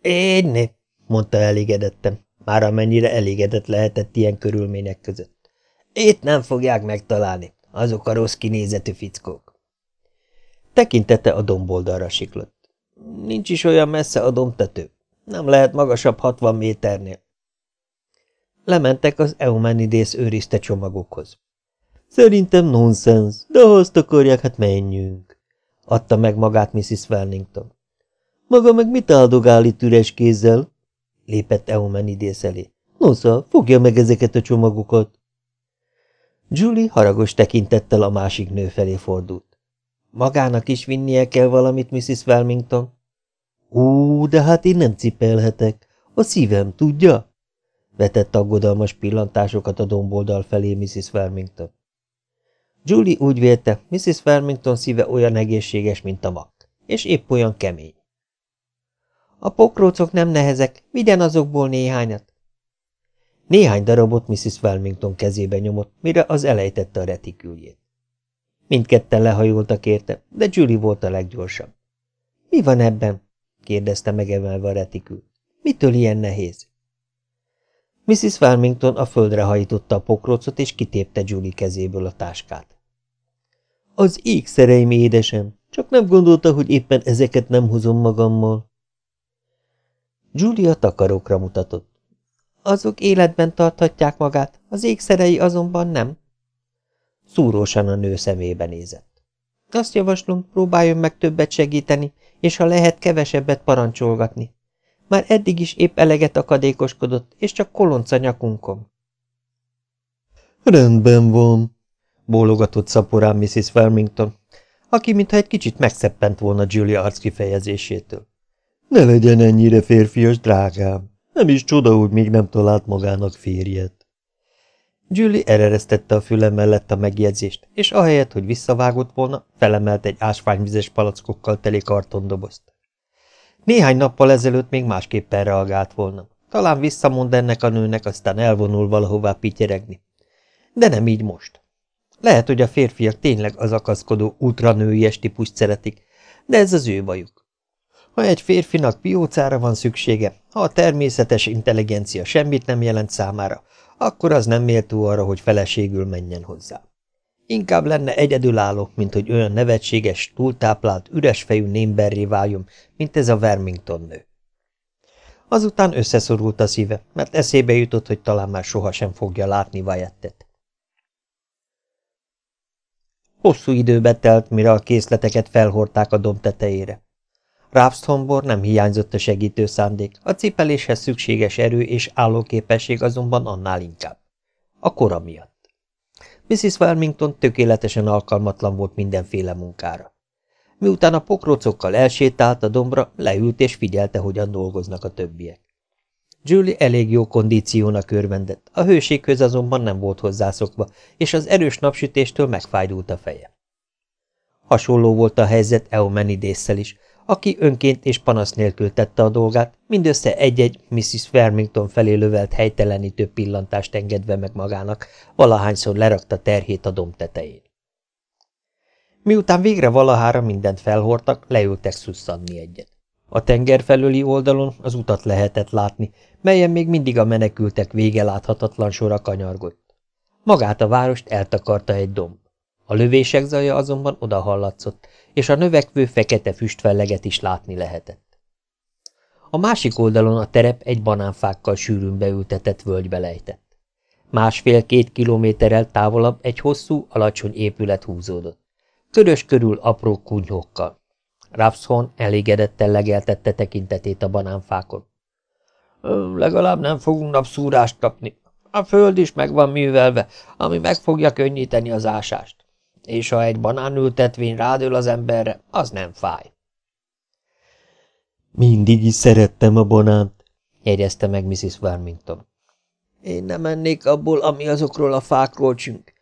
Énni, mondta elégedetten, már amennyire elégedett lehetett ilyen körülmények között. Itt nem fogják megtalálni, azok a rossz kinézetű fickók. Tekintete a domboldalra siklott. Nincs is olyan messze a domtető. Nem lehet magasabb hatvan méternél. Lementek az Eumenidész őrizte csomagokhoz. Szerintem nonsens, de ha azt akarják, hát menjünk, adta meg magát Mrs. Wellington. Maga meg mit áldogál itt üres kézzel? lépett Eumenidész elé. Nosza, fogja meg ezeket a csomagokat. Julie haragos tekintettel a másik nő felé fordult. Magának is vinnie kell valamit, Mrs. Wilmington? Ó, de hát én nem cipelhetek. A szívem, tudja? vetett aggodalmas pillantásokat a domboldal felé Mrs. Wilmington. Julie úgy vélte, Mrs. Wilmington szíve olyan egészséges, mint a mak, és épp olyan kemény. A pokrócok nem nehezek, vigyen azokból néhányat. Néhány darabot Mrs. Wilmington kezébe nyomott, mire az elejtette a retiküljét. Mindketten lehajoltak érte, de Julie volt a leggyorsabb. – Mi van ebben? – kérdezte megemelve a retikül. – Mitől ilyen nehéz? Mrs. Wilmington a földre hajította a pokrócot, és kitépte Julie kezéből a táskát. – Az ékszereim, édesem, csak nem gondolta, hogy éppen ezeket nem hozom magammal. Julia takarókra mutatott. Azok életben tarthatják magát, az ékszerei azonban nem. Szúrósan a nő szemébe nézett. Azt javaslom, próbáljon meg többet segíteni, és ha lehet, kevesebbet parancsolgatni. Már eddig is épp eleget akadékoskodott, és csak kolonca nyakunkon. Rendben van, bólogatott szaporán Mrs. Wilmington, aki mintha egy kicsit megszeppent volna Julia arckifejezésétől. Ne legyen ennyire férfias, drágám. Nem is csoda, hogy még nem talált magának férjet. Julie ereresztette a füle mellett a megjegyzést, és ahelyett, hogy visszavágott volna, felemelt egy ásványvizes palackokkal teli kartondobozt. Néhány nappal ezelőtt még másképpen reagált volna. Talán visszamond ennek a nőnek, aztán elvonul valahová pityeregni. De nem így most. Lehet, hogy a férfiak tényleg az akaszkodó ultranőies típust szeretik, de ez az ő bajuk. Ha egy férfinak piócára van szüksége, ha a természetes intelligencia semmit nem jelent számára, akkor az nem méltó arra, hogy feleségül menjen hozzá. Inkább lenne egyedülálló, mint hogy olyan nevetséges, túltáplált, üresfejű némberré váljon, mint ez a Vermington nő. Azután összeszorult a szíve, mert eszébe jutott, hogy talán már sohasem fogja látni Vajettet. Hosszú időbe telt, mire a készleteket felhordták a domb tetejére. Rápsztombor nem hiányzott a segítő szándék, a cipeléshez szükséges erő és állóképesség azonban annál inkább. A kora miatt. Mrs. Wilmington tökéletesen alkalmatlan volt mindenféle munkára. Miután a pokrócokkal elsétált a dombra, leült és figyelte, hogyan dolgoznak a többiek. Julie elég jó kondíciónak örvendett, a hőségköz azonban nem volt hozzászokva, és az erős napsütéstől megfájdult a feje. Hasonló volt a helyzet Eumenidésszel is, aki önként és panasz nélkül tette a dolgát, mindössze egy-egy Mrs. Farmington felé lövelt helytelenítő pillantást engedve meg magának, valahányszor lerakta terhét a domb tetején. Miután végre valahára mindent felhortak, leültek szusszanni egyet. A tenger felőli oldalon az utat lehetett látni, melyen még mindig a menekültek vége láthatatlan sora kanyargott. Magát a várost eltakarta egy domb. A lövések zaja azonban oda hallatszott, és a növekvő fekete füstfelleget is látni lehetett. A másik oldalon a terep egy banánfákkal sűrűn beültetett völgybe lejtett. Másfél-két kilométerrel távolabb egy hosszú, alacsony épület húzódott. Körös körül apró kunyhókkal. Rapshorn elégedetten legeltette tekintetét a banánfákon. Legalább nem fogunk napszúrást kapni. A föld is meg van művelve, ami meg fogja könnyíteni az ásást és ha egy banánültetvény rádől az emberre, az nem fáj. Mindig is szerettem a banánt, jegyezte meg Mrs. Warmington. Én nem ennék abból, ami azokról a fákról csünk.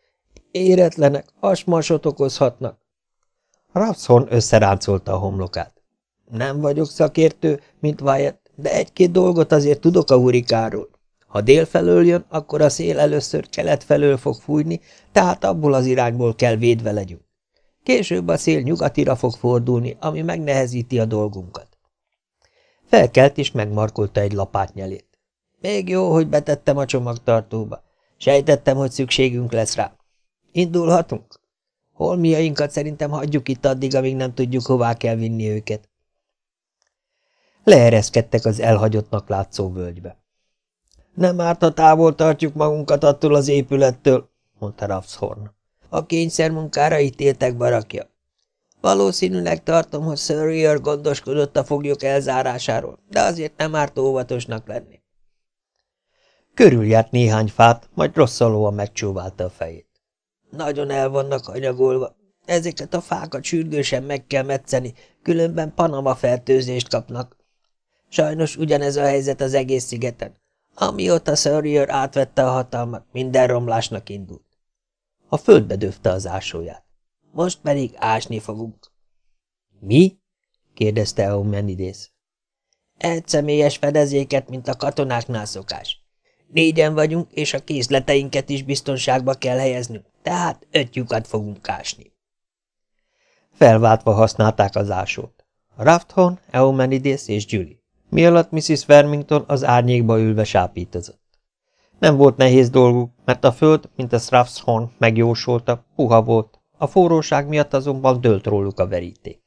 Éretlenek, hasmasot okozhatnak. Rapshorn összeráncolta a homlokát. Nem vagyok szakértő, mint Wyatt, de egy-két dolgot azért tudok a hurikáról. Ha dél felől jön, akkor a szél először kelet felől fog fújni, tehát abból az irányból kell védve legyünk. Később a szél nyugatira fog fordulni, ami megnehezíti a dolgunkat. Felkelt és megmarkolta egy lapátnyelét. Még jó, hogy betettem a csomagtartóba. Sejtettem, hogy szükségünk lesz rá. Indulhatunk? Holmiainkat szerintem hagyjuk itt addig, amíg nem tudjuk, hová kell vinni őket. Leereszkedtek az elhagyottnak látszó völgybe. Nem árt, ha távol tartjuk magunkat attól az épülettől, mondta Raffshorn. A kényszermunkára ítéltek barakja. Valószínűleg tartom, hogy Sir gondoskodott a foglyok elzárásáról, de azért nem árt óvatosnak lenni. Körüljárt néhány fát, majd rosszalóan megcsóválta a fejét. Nagyon el vannak anyagolva. Ezeket a fákat sürgősen meg kell metszeni, különben Panama fertőzést kapnak. Sajnos ugyanez a helyzet az egész szigeten. Amióta Sawyer átvette a hatalmat, minden romlásnak indult. A földbe döfte az ásóját. Most pedig ásni fogunk. Mi? kérdezte Eumenidész. Egy személyes fedezéket, mint a katonáknál szokás. Négyen vagyunk, és a készleteinket is biztonságba kell helyeznünk, tehát öt lyukat fogunk ásni. Felváltva használták az ásót. Rafthon, Eumenidész és Julie. Mi Mrs. Vermington az árnyékba ülve sápítozott. Nem volt nehéz dolguk, mert a föld, mint a Straffshorn megjósolta, puha volt, a forróság miatt azonban dőlt róluk a veríték.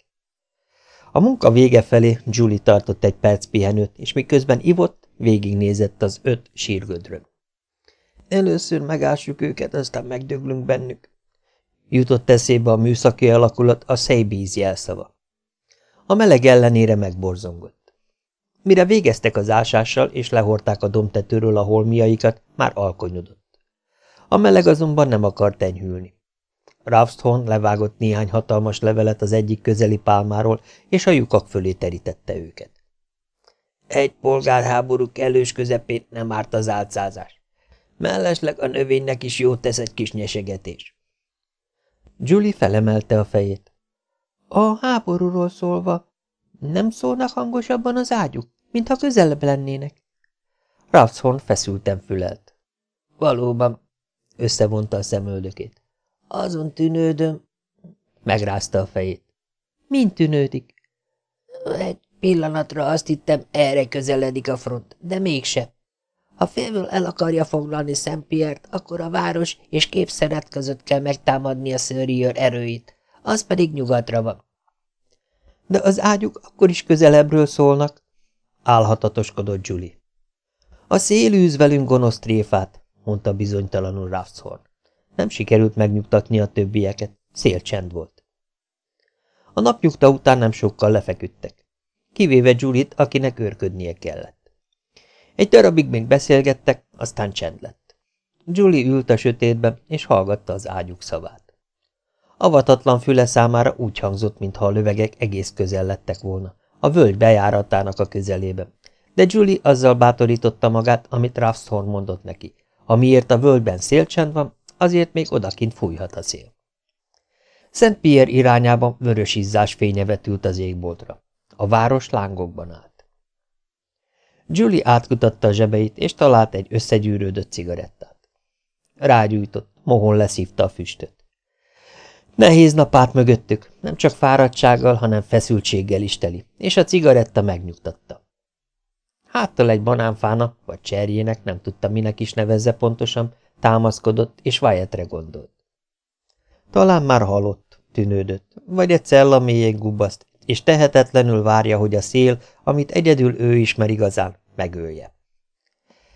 A munka vége felé Julie tartott egy perc pihenőt, és miközben ivott, végignézett az öt sírgödrön. Először megássuk őket, aztán megdöglünk bennük. Jutott eszébe a műszaki alakulat a Seibíz jelszava. A meleg ellenére megborzongott. Mire végeztek az ásással, és lehorták a domtetőről a holmiaikat, már alkonyodott. A meleg azonban nem akart enyhülni. Ravsthorn levágott néhány hatalmas levelet az egyik közeli pálmáról, és a lyukak fölé terítette őket. Egy polgárháború kellős közepén nem árt az álcázás. Mellesleg a növénynek is jót tesz egy kis nyesegetés. Julie felemelte a fejét. A háborúról szólva, nem szólnak hangosabban az ágyuk? mintha közelebb lennének. Ravshorn feszülten fülelt. Valóban, összevonta a szemöldökét. Azon tűnődöm. Megrázta a fejét. Mind tűnődik? Egy pillanatra azt hittem, erre közeledik a front, de mégse. Ha félből el akarja foglalni Szentpiert, akkor a város és képszeret között kell megtámadni a szőriőr erőit, az pedig nyugatra van. De az ágyuk akkor is közelebbről szólnak, álhatatoskodott Julie. A szél űz velünk gonosz tréfát, mondta bizonytalanul Raffshorn. Nem sikerült megnyugtatni a többieket, szélcsend volt. A napnyugta után nem sokkal lefeküdtek, kivéve Julit, akinek őrködnie kellett. Egy darabig még beszélgettek, aztán csend lett. Julie ült a sötétben, és hallgatta az ágyuk szavát. Avatatlan füle számára úgy hangzott, mintha a lövegek egész közel lettek volna, a völgy bejáratának a közelébe. De Julie azzal bátorította magát, amit Raffshorn mondott neki. Amiért a völgyben szélcsend van, azért még odakint fújhat a szél. Szent Pierre irányában vörös izzás fénye vetült az égboltra. A város lángokban állt. Julie átkutatta a zsebeit, és talált egy összegyűrődött cigarettát. Rágyújtott, mohon leszívta a füstöt. Nehéz nap át mögöttük, nem csak fáradtsággal, hanem feszültséggel is teli, és a cigaretta megnyugtatta. Háttal egy banánfának, vagy cserjének, nem tudta minek is nevezze pontosan, támaszkodott, és Wyattre gondolt. Talán már halott, tűnődött, vagy egy cella mélyén gubaszt, és tehetetlenül várja, hogy a szél, amit egyedül ő ismer igazán, megölje.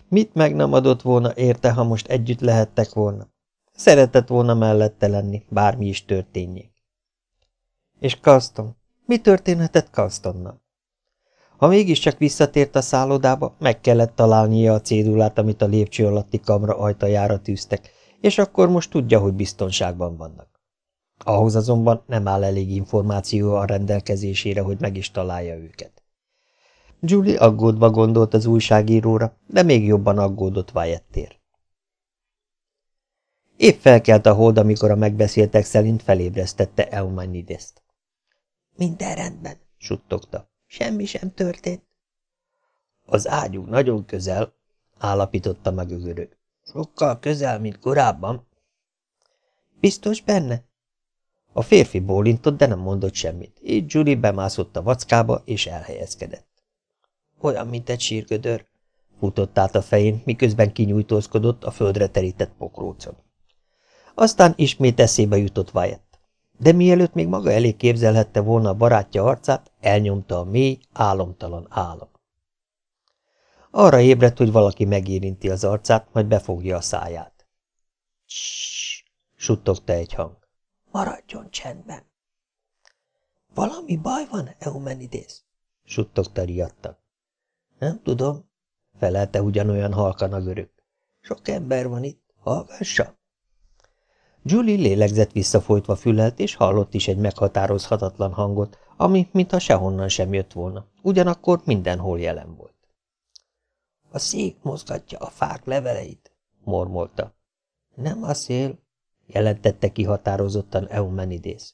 Mit meg nem adott volna érte, ha most együtt lehettek volna? Szeretett volna mellette lenni, bármi is történjék. És Kaston? Mi történhetett Kastonnal? Ha mégiscsak visszatért a szállodába, meg kellett találnia a cédulát, amit a lépcső alatti kamra ajtajára tűztek, és akkor most tudja, hogy biztonságban vannak. Ahhoz azonban nem áll elég információ a rendelkezésére, hogy meg is találja őket. Julie aggódva gondolt az újságíróra, de még jobban aggódott Wyattér. Épp felkelt a hold, amikor a megbeszéltek szerint felébresztette Eumanideszt. Minden rendben, suttogta. Semmi sem történt. Az ágyú nagyon közel, állapította meg a görög. Sokkal közel, mint korábban. Biztos benne? A férfi bólintott, de nem mondott semmit. Így Julie bemászott a vackába, és elhelyezkedett. Olyan, mint egy sírgödör, futott át a fején, miközben kinyújtózkodott a földre terített pokrócon. Aztán ismét eszébe jutott Wyatt. De mielőtt még maga elé képzelhette volna a barátja arcát, elnyomta a mély, álomtalan álom. Arra ébredt, hogy valaki megérinti az arcát, majd befogja a száját. Ssss! suttogta egy hang. Maradjon csendben! Valami baj van, Eumenidész? suttogta riadtan. Nem tudom, felelte ugyanolyan halkan a görög. Sok ember van itt, hallgassa! Julie lélegzett visszafolytva fülelt, és hallott is egy meghatározhatatlan hangot, ami mintha sehonnan sem jött volna, ugyanakkor mindenhol jelen volt. – A szék mozgatja a fák leveleit, mormolta. – Nem a szél, jelentette ki határozottan Eumenidész.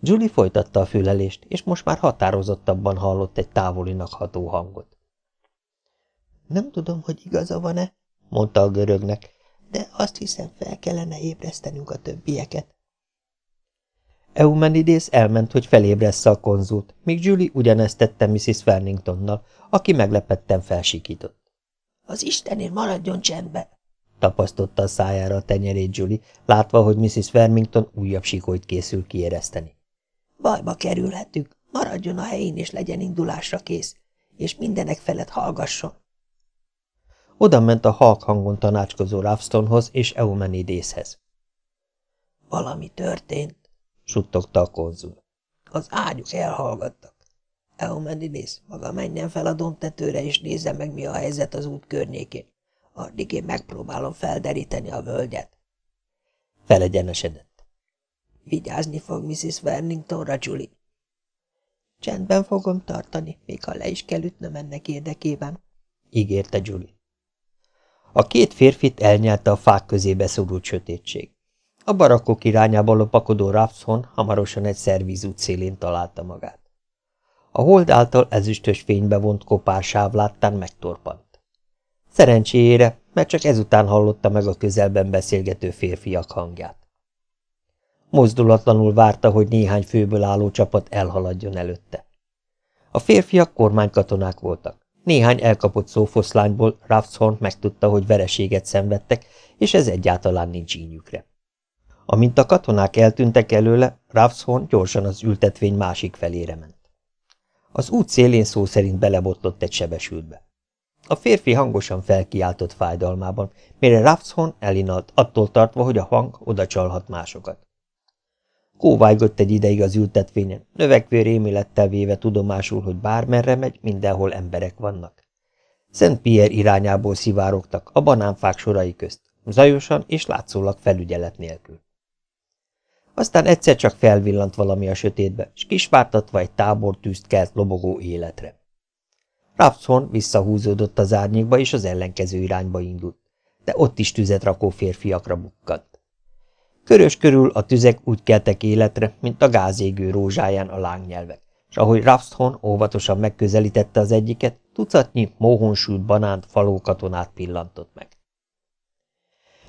Julie folytatta a fülelést, és most már határozottabban hallott egy távolinak ható hangot. Nem tudom, hogy igaza van-e, mondta a görögnek, de azt hiszem fel kellene ébresztenünk a többieket. Eumenidész elment, hogy felébressze a konzult, míg Julie ugyanezt tette Mrs. Ferningtonnal, aki meglepetten felsikított. Az Istenért maradjon csendbe! Tapasztotta a szájára a tenyerét Julie, látva, hogy Mrs. Farmington újabb sikolyt készül kiéreszteni. Bajba kerülhetünk, maradjon a helyén és legyen indulásra kész, és mindenek felett hallgasson. Oda ment a halk hangon tanácskozó Ravstonhoz és Eumenidészhez. Valami történt, suttogta a konzul. Az ágyuk elhallgattak. Eumenides, maga menjen fel a domtetőre, és nézze meg, mi a helyzet az út környékén. Addig én megpróbálom felderíteni a völgyet. Felegyenesedett. Vigyázni fog Mrs. Verningtonra, Julie. Csendben fogom tartani, még ha le is kell ütnöm ennek érdekében, ígérte Julie. A két férfit elnyelte a fák közébe szorult sötétség. A barakkok irányába lopakodó Rapson hamarosan egy szervízút szélén találta magát. A hold által ezüstös fénybe vont kopársáv láttán megtorpant. Szerencséjére, mert csak ezután hallotta meg a közelben beszélgető férfiak hangját. Mozdulatlanul várta, hogy néhány főből álló csapat elhaladjon előtte. A férfiak kormánykatonák voltak. Néhány elkapott szófoszlányból Raffshorn megtudta, hogy vereséget szenvedtek, és ez egyáltalán nincs ínyükre. Amint a katonák eltűntek előle, Raffshorn gyorsan az ültetvény másik felére ment. Az út szélén szó szerint belebotlott egy sebesültbe. A férfi hangosan felkiáltott fájdalmában, mire Raffshorn elinalt, attól tartva, hogy a hang oda csalhat másokat. Kóvájgott egy ideig az ültetvényen, növekvő rémélettel véve tudomásul, hogy bármerre megy, mindenhol emberek vannak. Szent Pierre irányából szivárogtak, a banánfák sorai közt, zajosan és látszólag felügyelet nélkül. Aztán egyszer csak felvillant valami a sötétbe, s kisvártatva egy tábortűzt kelt lobogó életre. Rapshorn visszahúzódott az árnyékba, és az ellenkező irányba indult, de ott is tüzet rakó férfiakra bukkant. Körös körül a tüzek úgy keltek életre, mint a gázégő rózsáján a lángnyelvek, és ahogy Rapshorn óvatosan megközelítette az egyiket, tucatnyi móhonsült banánt faló katonát pillantott meg.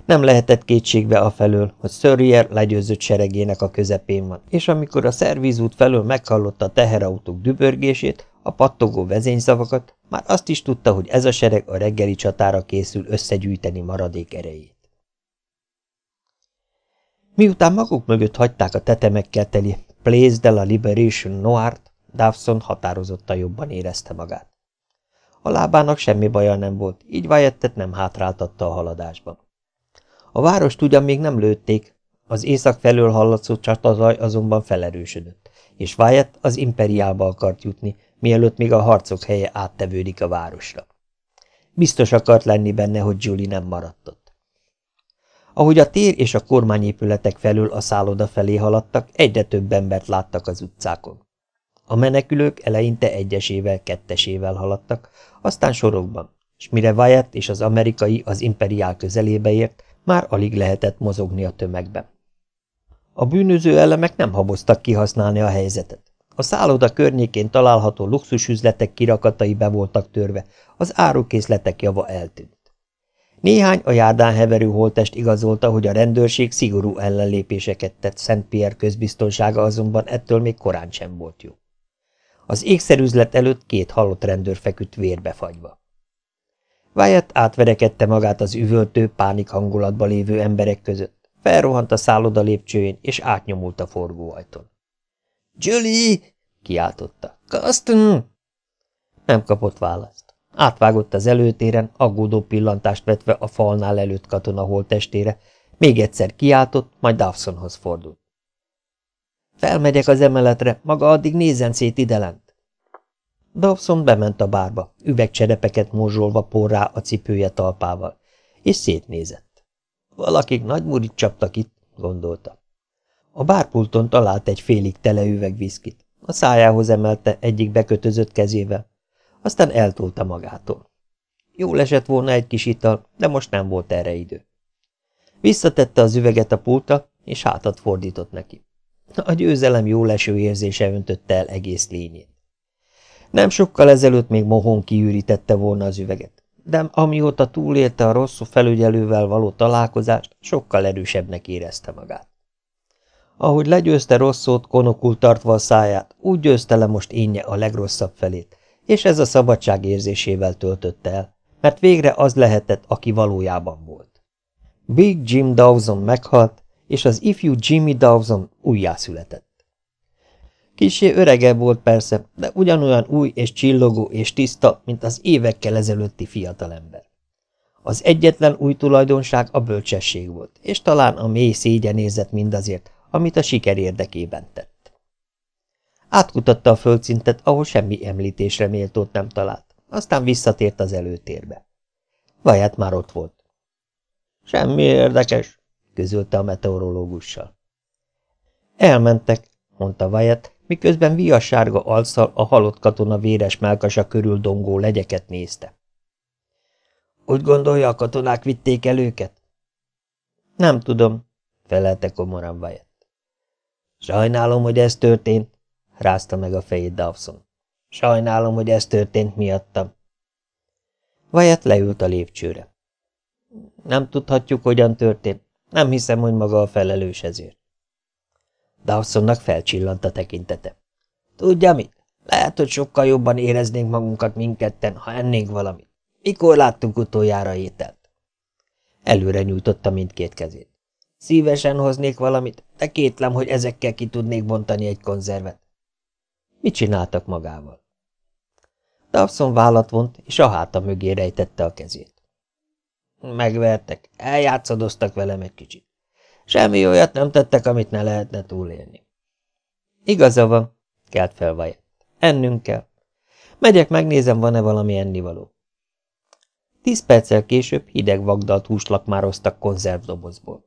Nem lehetett kétségbe afelől, hogy Sörrier legyőzött seregének a közepén van, és amikor a szervízút felől meghallotta a teherautók dübörgését, a pattogó vezényzavakat, már azt is tudta, hogy ez a sereg a reggeli csatára készül összegyűjteni maradék erejét. Miután maguk mögött hagyták a tetemekkel teli Place de la Liberation Noir-t, Dawson határozottan jobban érezte magát. A lábának semmi baja nem volt, így Wyattet nem hátráltatta a haladásban. A várost ugyan még nem lőtték, az észak felől hallatszó csatazaj azonban felerősödött, és Wyatt az imperiálba akart jutni, mielőtt még a harcok helye áttevődik a városra. Biztos akart lenni benne, hogy Julie nem maradt ott. Ahogy a tér és a kormányépületek felől a szálloda felé haladtak, egyre több embert láttak az utcákon. A menekülők eleinte egyesével, kettesével haladtak, aztán sorokban, és mire Wyatt és az amerikai az imperiál közelébe ért, már alig lehetett mozogni a tömegben. A bűnöző elemek nem haboztak kihasználni a helyzetet. A szálloda környékén található luxusüzletek kirakatai be voltak törve, az árukészletek java eltűnt. Néhány a járdán heverő holtest igazolta, hogy a rendőrség szigorú ellenlépéseket tett Szent Pierre közbiztonsága azonban ettől még korán sem volt jó. Az ékszerüzlet előtt két halott rendőr feküdt vérbefagyva. Wyatt átverekedte magát az üvöltő, pánik hangulatba lévő emberek között, felrohant a szálloda lépcsőjén, és átnyomult a forgóajton. – Julie! – kiáltotta. – Kaston! Nem kapott választ. Átvágott az előtéren, aggódó pillantást vetve a falnál előtt katona holtestére, még egyszer kiáltott, majd Dawsonhoz fordult. – Felmegyek az emeletre, maga addig nézzen szét idelent. Dawson bement a bárba, üvegcserepeket morzsolva porrá a cipője talpával, és szétnézett. Valakik nagy murit csaptak itt, gondolta. A bárpulton talált egy félig tele üveg viszkit. A szájához emelte egyik bekötözött kezével, aztán eltolta magától. Jól esett volna egy kis ital, de most nem volt erre idő. Visszatette az üveget a pultra, és hátat fordított neki. A győzelem jó leső érzése öntötte el egész lényét. Nem sokkal ezelőtt még mohon kiürítette volna az üveget, de amióta túlélte a rossz felügyelővel való találkozást, sokkal erősebbnek érezte magát. Ahogy legyőzte rosszót, konokul tartva a száját, úgy győzte le most énje a legrosszabb felét, és ez a szabadság érzésével töltötte el, mert végre az lehetett, aki valójában volt. Big Jim Dawson meghalt, és az ifjú Jimmy Dawson újjászületett. Kisé öregebb volt persze, de ugyanolyan új és csillogó és tiszta, mint az évekkel ezelőtti fiatalember. Az egyetlen új tulajdonság a bölcsesség volt, és talán a mély szégyenérzet mindazért, amit a siker érdekében tett. Átkutatta a földszintet, ahol semmi említésre méltót nem talált, aztán visszatért az előtérbe. Vaját már ott volt. Semmi érdekes, közölte a meteorológussal. Elmentek, mondta Vajat, miközben viassárga alszal a halott katona véres melkasa körül dongó legyeket nézte. Úgy gondolja, a katonák vitték el őket? Nem tudom, felelte komoran Vajat. Sajnálom, hogy ez történt, rázta meg a fejét Dawson. Sajnálom, hogy ez történt miattam. Vajat leült a lépcsőre. Nem tudhatjuk, hogyan történt. Nem hiszem, hogy maga a felelős ezért. Dawsonnak felcsillant a tekintete. Tudja mit? Lehet, hogy sokkal jobban éreznénk magunkat mindketten, ha ennénk valamit. Mikor láttunk utoljára ételt? Előre nyújtotta mindkét kezét. Szívesen hoznék valamit, de kétlem, hogy ezekkel ki tudnék bontani egy konzervet. Mit csináltak magával? Dawson vállat vont, és a háta mögé rejtette a kezét. Megvertek, eljátszadoztak velem egy kicsit. Semmi olyat nem tettek, amit ne lehetne túlélni. Igaza van, kelt fel Vajett. Ennünk kell. Megyek, megnézem, van-e valami ennivaló. Tíz perccel később hideg vagdalt húslakmároztak konzervdobozból.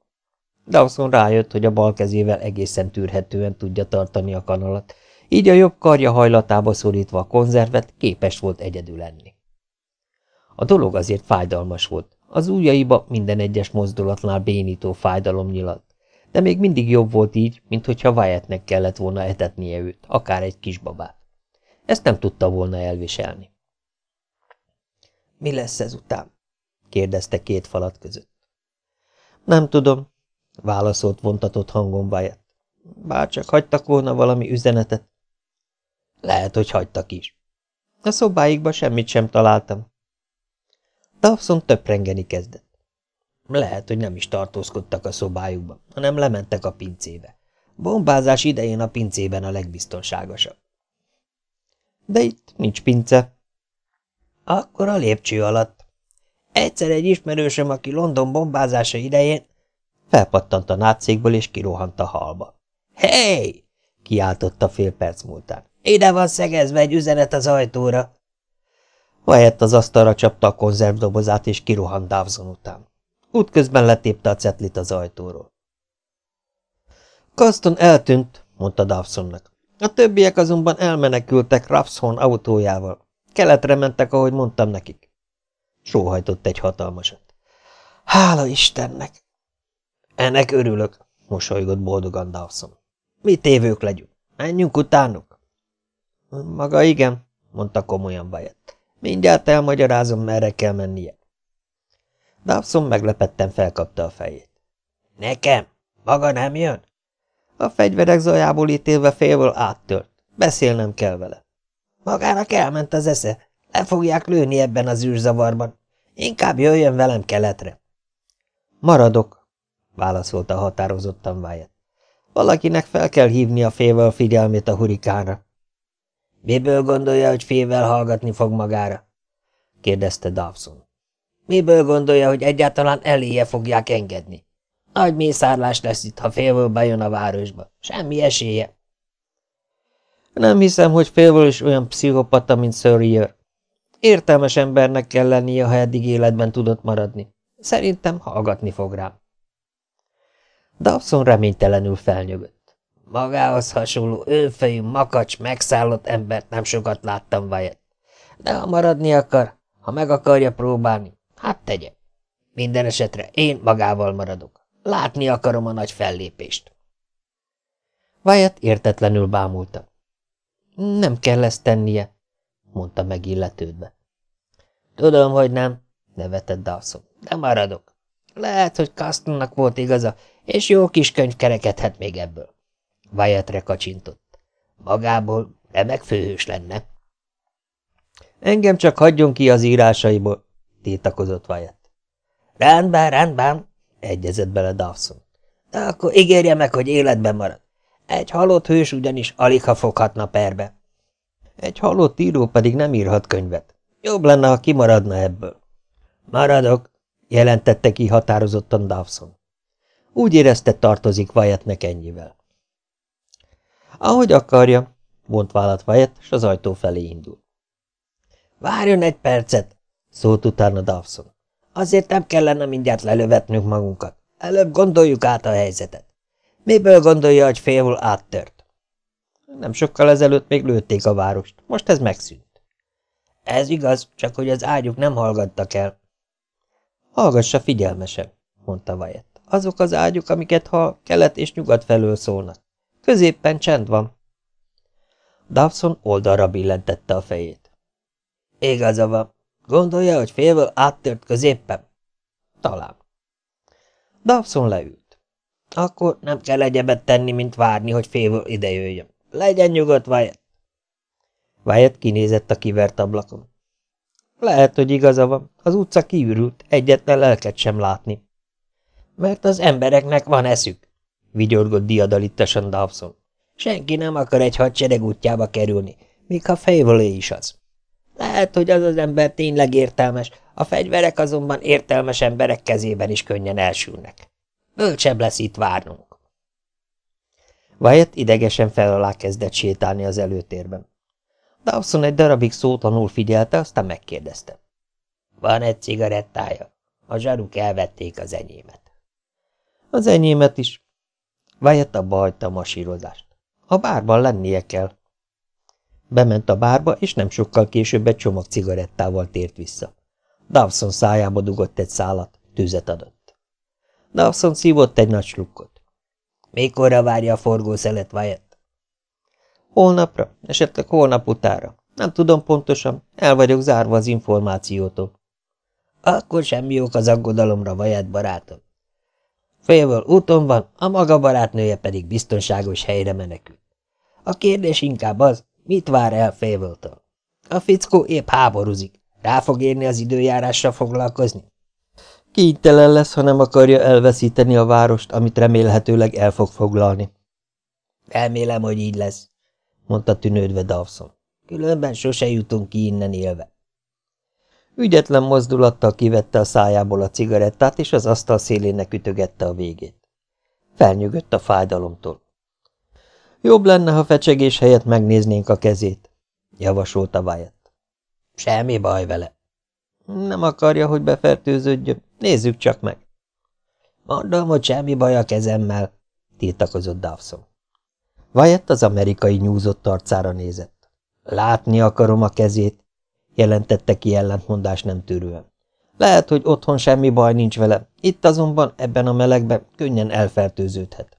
Dawson rájött, hogy a bal kezével egészen tűrhetően tudja tartani a kanalat, így a jobb karja hajlatába szorítva a konzervet képes volt egyedül enni. A dolog azért fájdalmas volt, az ujjaiba minden egyes mozdulatnál bénító fájdalom nyilalt, de még mindig jobb volt így, mint hogyha Wyattnek kellett volna etetnie őt, akár egy kisbabát. Ezt nem tudta volna elviselni. – Mi lesz ezután? – kérdezte két falat között. – Nem tudom – válaszolt vontatott hangon Wyatt. – Bárcsak hagytak volna valami üzenetet. – Lehet, hogy hagytak is. A szobáikban semmit sem találtam. Dawson töprengeni kezdett. Lehet, hogy nem is tartózkodtak a szobájukban, hanem lementek a pincébe. Bombázás idején a pincében a legbiztonságosabb. De itt nincs pince. Akkor a lépcső alatt. Egyszer egy ismerősöm, aki London bombázása idején felpattant a nátszékből és kirohant a halba. Hey! kiáltotta fél perc múltán. Ide van szegezve egy üzenet az ajtóra. Vajett az asztalra csapta a konzervdobozát, és kirohant Dawson után. Útközben letépte a cetlit az ajtóról. Kaston eltűnt, mondta Dawsonnak. A többiek azonban elmenekültek Rapshorn autójával. Keletre mentek, ahogy mondtam nekik. Sóhajtott egy hatalmasat. Hála Istennek! Ennek örülök, mosolygott boldogan Dawson. Mi tévők legyünk. Menjünk utánuk. Maga igen, mondta komolyan Bayett. Mindjárt elmagyarázom, merre kell mennie. Dawson meglepetten felkapta a fejét. Nekem? Maga nem jön? A fegyverek zajából ítélve félből áttört. Beszélnem kell vele. Magának elment az esze. Le fogják lőni ebben az űrzavarban. Inkább jöjjön velem keletre. Maradok, válaszolta határozottan Wyatt. Valakinek fel kell hívni a fével figyelmét a hurikánra. Miből gondolja, hogy fével hallgatni fog magára? kérdezte Dawson. Miből gondolja, hogy egyáltalán eléje fogják engedni? Nagy mészárlás lesz itt, ha félből bejön a városba. Semmi esélye. Nem hiszem, hogy félből is olyan pszichopata, mint Sir Értelmes embernek kell lennie, ha eddig életben tudott maradni. Szerintem hallgatni fog rám. Dawson reménytelenül felnyögött. Magához hasonló önfejű, makacs, megszállott embert nem sokat láttam, Wyatt. De ha maradni akar, ha meg akarja próbálni, hát tegye. Minden esetre én magával maradok. Látni akarom a nagy fellépést. Wyatt értetlenül bámulta. Nem kell ezt tennie, mondta megilletődve. Tudom, hogy nem, nevetett Dawson, de maradok. Lehet, hogy Castonnak volt igaza, és jó kis könyv kerekedhet még ebből. Wyattre kacsintott. Magából remek főhős lenne. Engem csak hagyjon ki az írásaiból, tiltakozott Wyatt. Rendben, rendben, egyezett bele Dawson. De akkor ígérje meg, hogy életben marad. Egy halott hős ugyanis alig ha foghatna perbe. Egy halott író pedig nem írhat könyvet. Jobb lenne, ha kimaradna ebből. Maradok, jelentette ki határozottan Dawson. Úgy érezte, tartozik Wyattnek ennyivel. Ahogy akarja, vont vállat Wyatt, és az ajtó felé indul. Várjon egy percet, szólt utána Dawson. Azért nem kellene mindjárt lelövetnünk magunkat. Előbb gondoljuk át a helyzetet. Miből gondolja, hogy félvul áttört? Nem sokkal ezelőtt még lőtték a várost, most ez megszűnt. Ez igaz, csak hogy az ágyuk nem hallgattak el. Hallgassa figyelmesen, mondta Wyatt. Azok az ágyuk, amiket ha kelet és nyugat felől szólnak. Középpen csend van. Dawson oldalra billentette a fejét. Igaza van. Gondolja, hogy félből áttört középpen? Talán. Dawson leült. Akkor nem kell egyebet tenni, mint várni, hogy félből idejöjjön. Legyen nyugodt, Wyatt. Wyatt kinézett a kivert ablakon. Lehet, hogy igaza van. Az utca kiürült, egyetlen lelket sem látni. Mert az embereknek van eszük, vigyorgott diadalittasan Dawson. Senki nem akar egy hadsereg útjába kerülni, míg ha fejvolé is az. Lehet, hogy az az ember tényleg értelmes, a fegyverek azonban értelmes emberek kezében is könnyen elsülnek. Bölcsebb lesz itt várnunk. Wyatt idegesen fel alá kezdett sétálni az előtérben. Dawson egy darabig szótlanul figyelte, aztán megkérdezte. Van egy cigarettája? A zsaruk elvették az enyémet. Az enyémet is. Wyatt abba hagyta a masírozást. A bárban lennie kell. Bement a bárba, és nem sokkal később egy csomag cigarettával tért vissza. Dawson szájába dugott egy szálat, tüzet adott. Dawson szívott egy nagy slukkot. Mikorra várja a forgószelet, Wyatt? Holnapra, esetleg holnap utára. Nem tudom pontosan, el vagyok zárva az információtól. Akkor semmi ok az aggodalomra, Wyatt barátom. Félből úton van, a maga barátnője pedig biztonságos helyre menekül. A kérdés inkább az, mit vár el Félből-től? A fickó épp háborúzik. Rá fog érni az időjárással foglalkozni? Kénytelen lesz, ha nem akarja elveszíteni a várost, amit remélhetőleg el fog foglalni. Remélem, hogy így lesz, mondta tűnődve Dawson. Különben sose jutunk ki innen élve. Ügyetlen mozdulattal kivette a szájából a cigarettát, és az asztal szélének ütögette a végét. Felnyögött a fájdalomtól. Jobb lenne, ha fecsegés helyett megnéznénk a kezét, javasolta Wyatt. Semmi baj vele. Nem akarja, hogy befertőződjön. Nézzük csak meg. Mondom, hogy semmi baj a kezemmel, tiltakozott Dawson. Wyatt az amerikai nyúzott arcára nézett. Látni akarom a kezét, jelentette ki ellentmondás nem tűrően. Lehet, hogy otthon semmi baj nincs vele, itt azonban ebben a melegben könnyen elfertőződhet.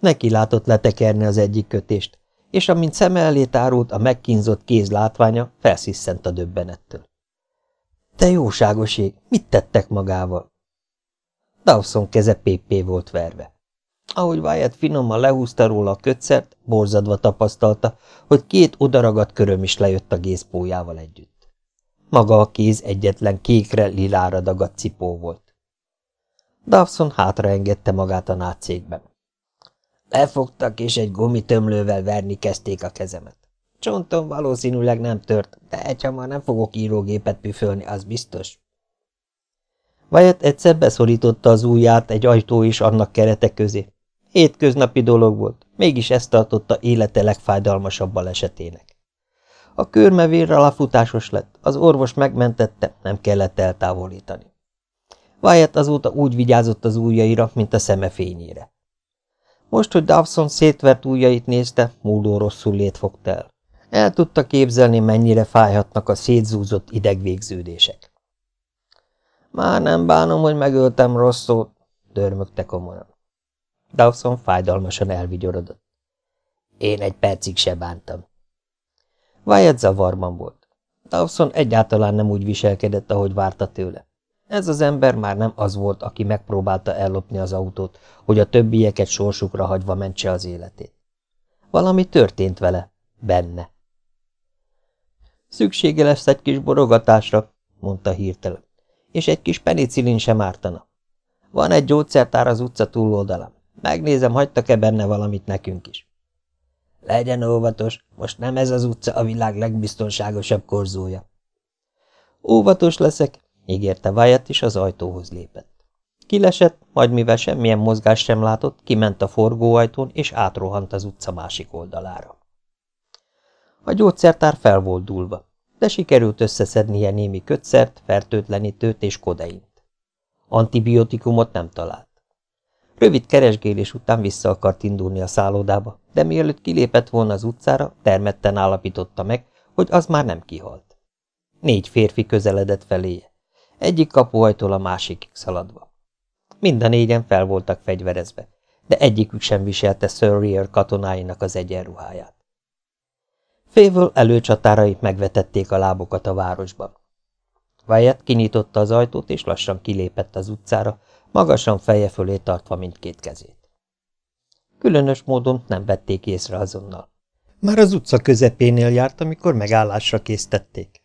Neki látott letekerni az egyik kötést, és amint szeme elé tárult a megkínzott kéz látványa, felsziszent a döbbenettől. Te jóságos ég, mit tettek magával? Dawson keze péppé volt verve. Ahogy Wyatt finoman lehúzta róla a kötszert, borzadva tapasztalta, hogy két odaragadt köröm is lejött a gészpójával együtt. Maga a kéz egyetlen kékre, lilára dagadt cipó volt. Dawson hátraengedte magát a nátszékben. Lefogtak, és egy gumitömlővel verni kezdték a kezemet. Csontom valószínűleg nem tört, de egyhamar nem fogok írógépet püfölni, az biztos. Wyatt egyszer beszorította az ujját egy ajtó és annak kerete közé. Hétköznapi dolog volt, mégis ezt tartotta élete legfájdalmasabb balesetének. A körmevér alafutásos lett, az orvos megmentette, nem kellett eltávolítani. Wyatt azóta úgy vigyázott az ujjaira, mint a szeme fényére. Most, hogy Dawson szétvert ujjait nézte, múló rosszul lét fogta el. El tudta képzelni, mennyire fájhatnak a szétzúzott idegvégződések. Már nem bánom, hogy megöltem rosszul, dörmögte komolyan. Dawson fájdalmasan elvigyorodott. Én egy percig se bántam. Wyatt zavarban volt. Dawson egyáltalán nem úgy viselkedett, ahogy várta tőle. Ez az ember már nem az volt, aki megpróbálta ellopni az autót, hogy a többieket sorsukra hagyva mentse az életét. Valami történt vele, benne. Szüksége lesz egy kis borogatásra, mondta hirtelen, és egy kis penicillin sem ártana. Van egy gyógyszertár az utca túloldalán. Megnézem, hagytak-e benne valamit nekünk is. Legyen óvatos, most nem ez az utca a világ legbiztonságosabb korzója. Óvatos leszek, ígérte Wyatt, is az ajtóhoz lépett. Kilesett, majd mivel semmilyen mozgás sem látott, kiment a forgóajtón, és átrohant az utca másik oldalára. A gyógyszertár fel volt dúlva, de sikerült összeszednie némi kötszert, fertőtlenítőt és kodeint. Antibiotikumot nem talált. Rövid keresgélés után vissza akart indulni a szállodába, de mielőtt kilépett volna az utcára, termetten állapította meg, hogy az már nem kihalt. Négy férfi közeledett feléje, egyik kapuajtól a másikig szaladva. Mind a négyen fel voltak fegyverezve, de egyikük sem viselte Sir katonáinak az egyenruháját. Févől előcsatárai megvetették a lábokat a városban. Wyatt kinyitotta az ajtót, és lassan kilépett az utcára, magasan feje fölé tartva mindkét kezét. Különös módon nem vették észre azonnal. Már az utca közepénél járt, amikor megállásra késztették.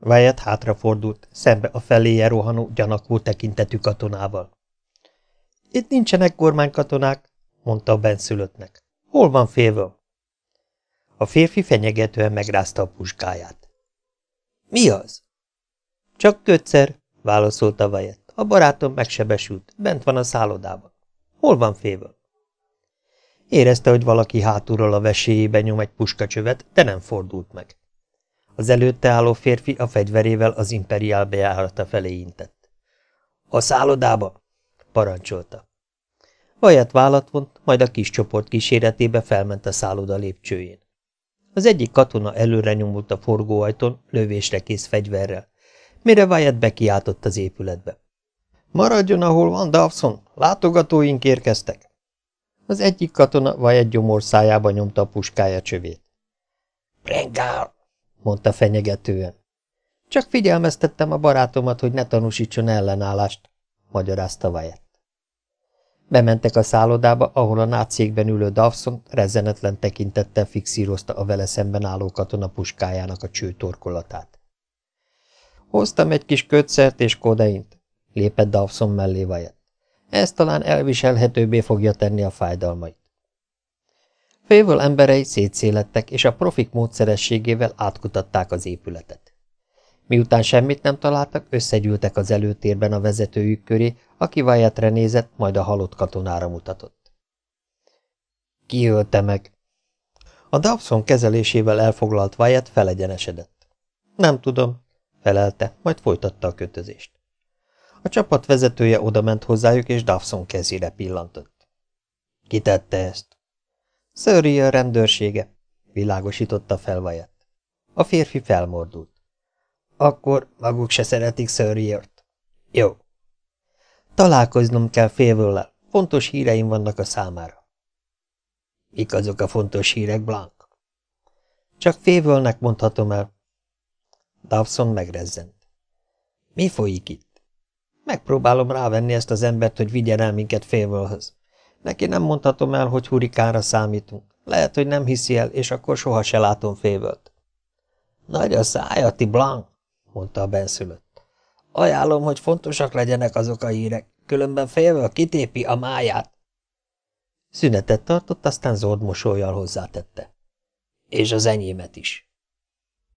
Wyatt hátrafordult, szembe a feléje rohanó, gyanakvó tekintetű katonával. Itt nincsenek kormánykatonák, mondta a benszülöttnek. Hol van félvől? A férfi fenyegetően megrázta a puskáját. Mi az? Csak kötszer, válaszolta Wyatt. A barátom megsebesült, bent van a szállodában. Hol van félvől? Érezte, hogy valaki hátulról a veséjébe nyom egy puskacsövet, de nem fordult meg. Az előtte álló férfi a fegyverével az imperiál bejárata felé intett. A szállodába! parancsolta. Vajat vállat vont, majd a kis csoport kíséretébe felment a szálloda lépcsőjén. Az egyik katona előre nyomult a forgóajtón, lövésre kész fegyverrel, mire Wyatt bekiáltott az épületbe. Maradjon, ahol van, Dawson, látogatóink érkeztek. Az egyik katona Wyatt gyomorszájába nyomta a puskája csövét. Brengál! mondta fenyegetően. Csak figyelmeztettem a barátomat, hogy ne tanúsítson ellenállást, magyarázta Wyatt. Bementek a szállodába, ahol a nácékben ülő Dawson rezenetlen tekintettel fixírozta a vele szemben álló katona puskájának a cső torkolatát. Hoztam egy kis kötszert és kodeint, lépett Dawson mellé Wyatt. Ez talán elviselhetőbbé fogja tenni a fájdalmait. Fével emberei szétszélettek, és a profik módszerességével átkutatták az épületet. Miután semmit nem találtak, összegyűltek az előtérben a vezetőjük köré, aki Wyattre nézett, majd a halott katonára mutatott. Ki meg? A Dawson kezelésével elfoglalt Wyatt felegyenesedett. Nem tudom, felelte, majd folytatta a kötözést. A csapat vezetője odament hozzájuk, és Dawson kezére pillantott. Ki tette ezt? Szöri a rendőrsége, világosította fel Wyatt. A férfi felmordult. Akkor maguk se szeretik Szörriért. Jó. Találkoznom kell félvőllel. Fontos híreim vannak a számára. Mik azok a fontos hírek, Blank? Csak févölnek mondhatom el. Dawson megrezzent. Mi folyik itt? Megpróbálom rávenni ezt az embert, hogy vigyen el minket félvölhöz. Neki nem mondhatom el, hogy hurikánra számítunk. Lehet, hogy nem hiszi el, és akkor soha se látom félvölt. Nagy a szájati, Blank mondta a benszülött. Ajánlom, hogy fontosak legyenek azok a hírek, különben félve kitépi a máját. Szünetet tartott, aztán zord mosolyjal hozzátette. És az enyémet is.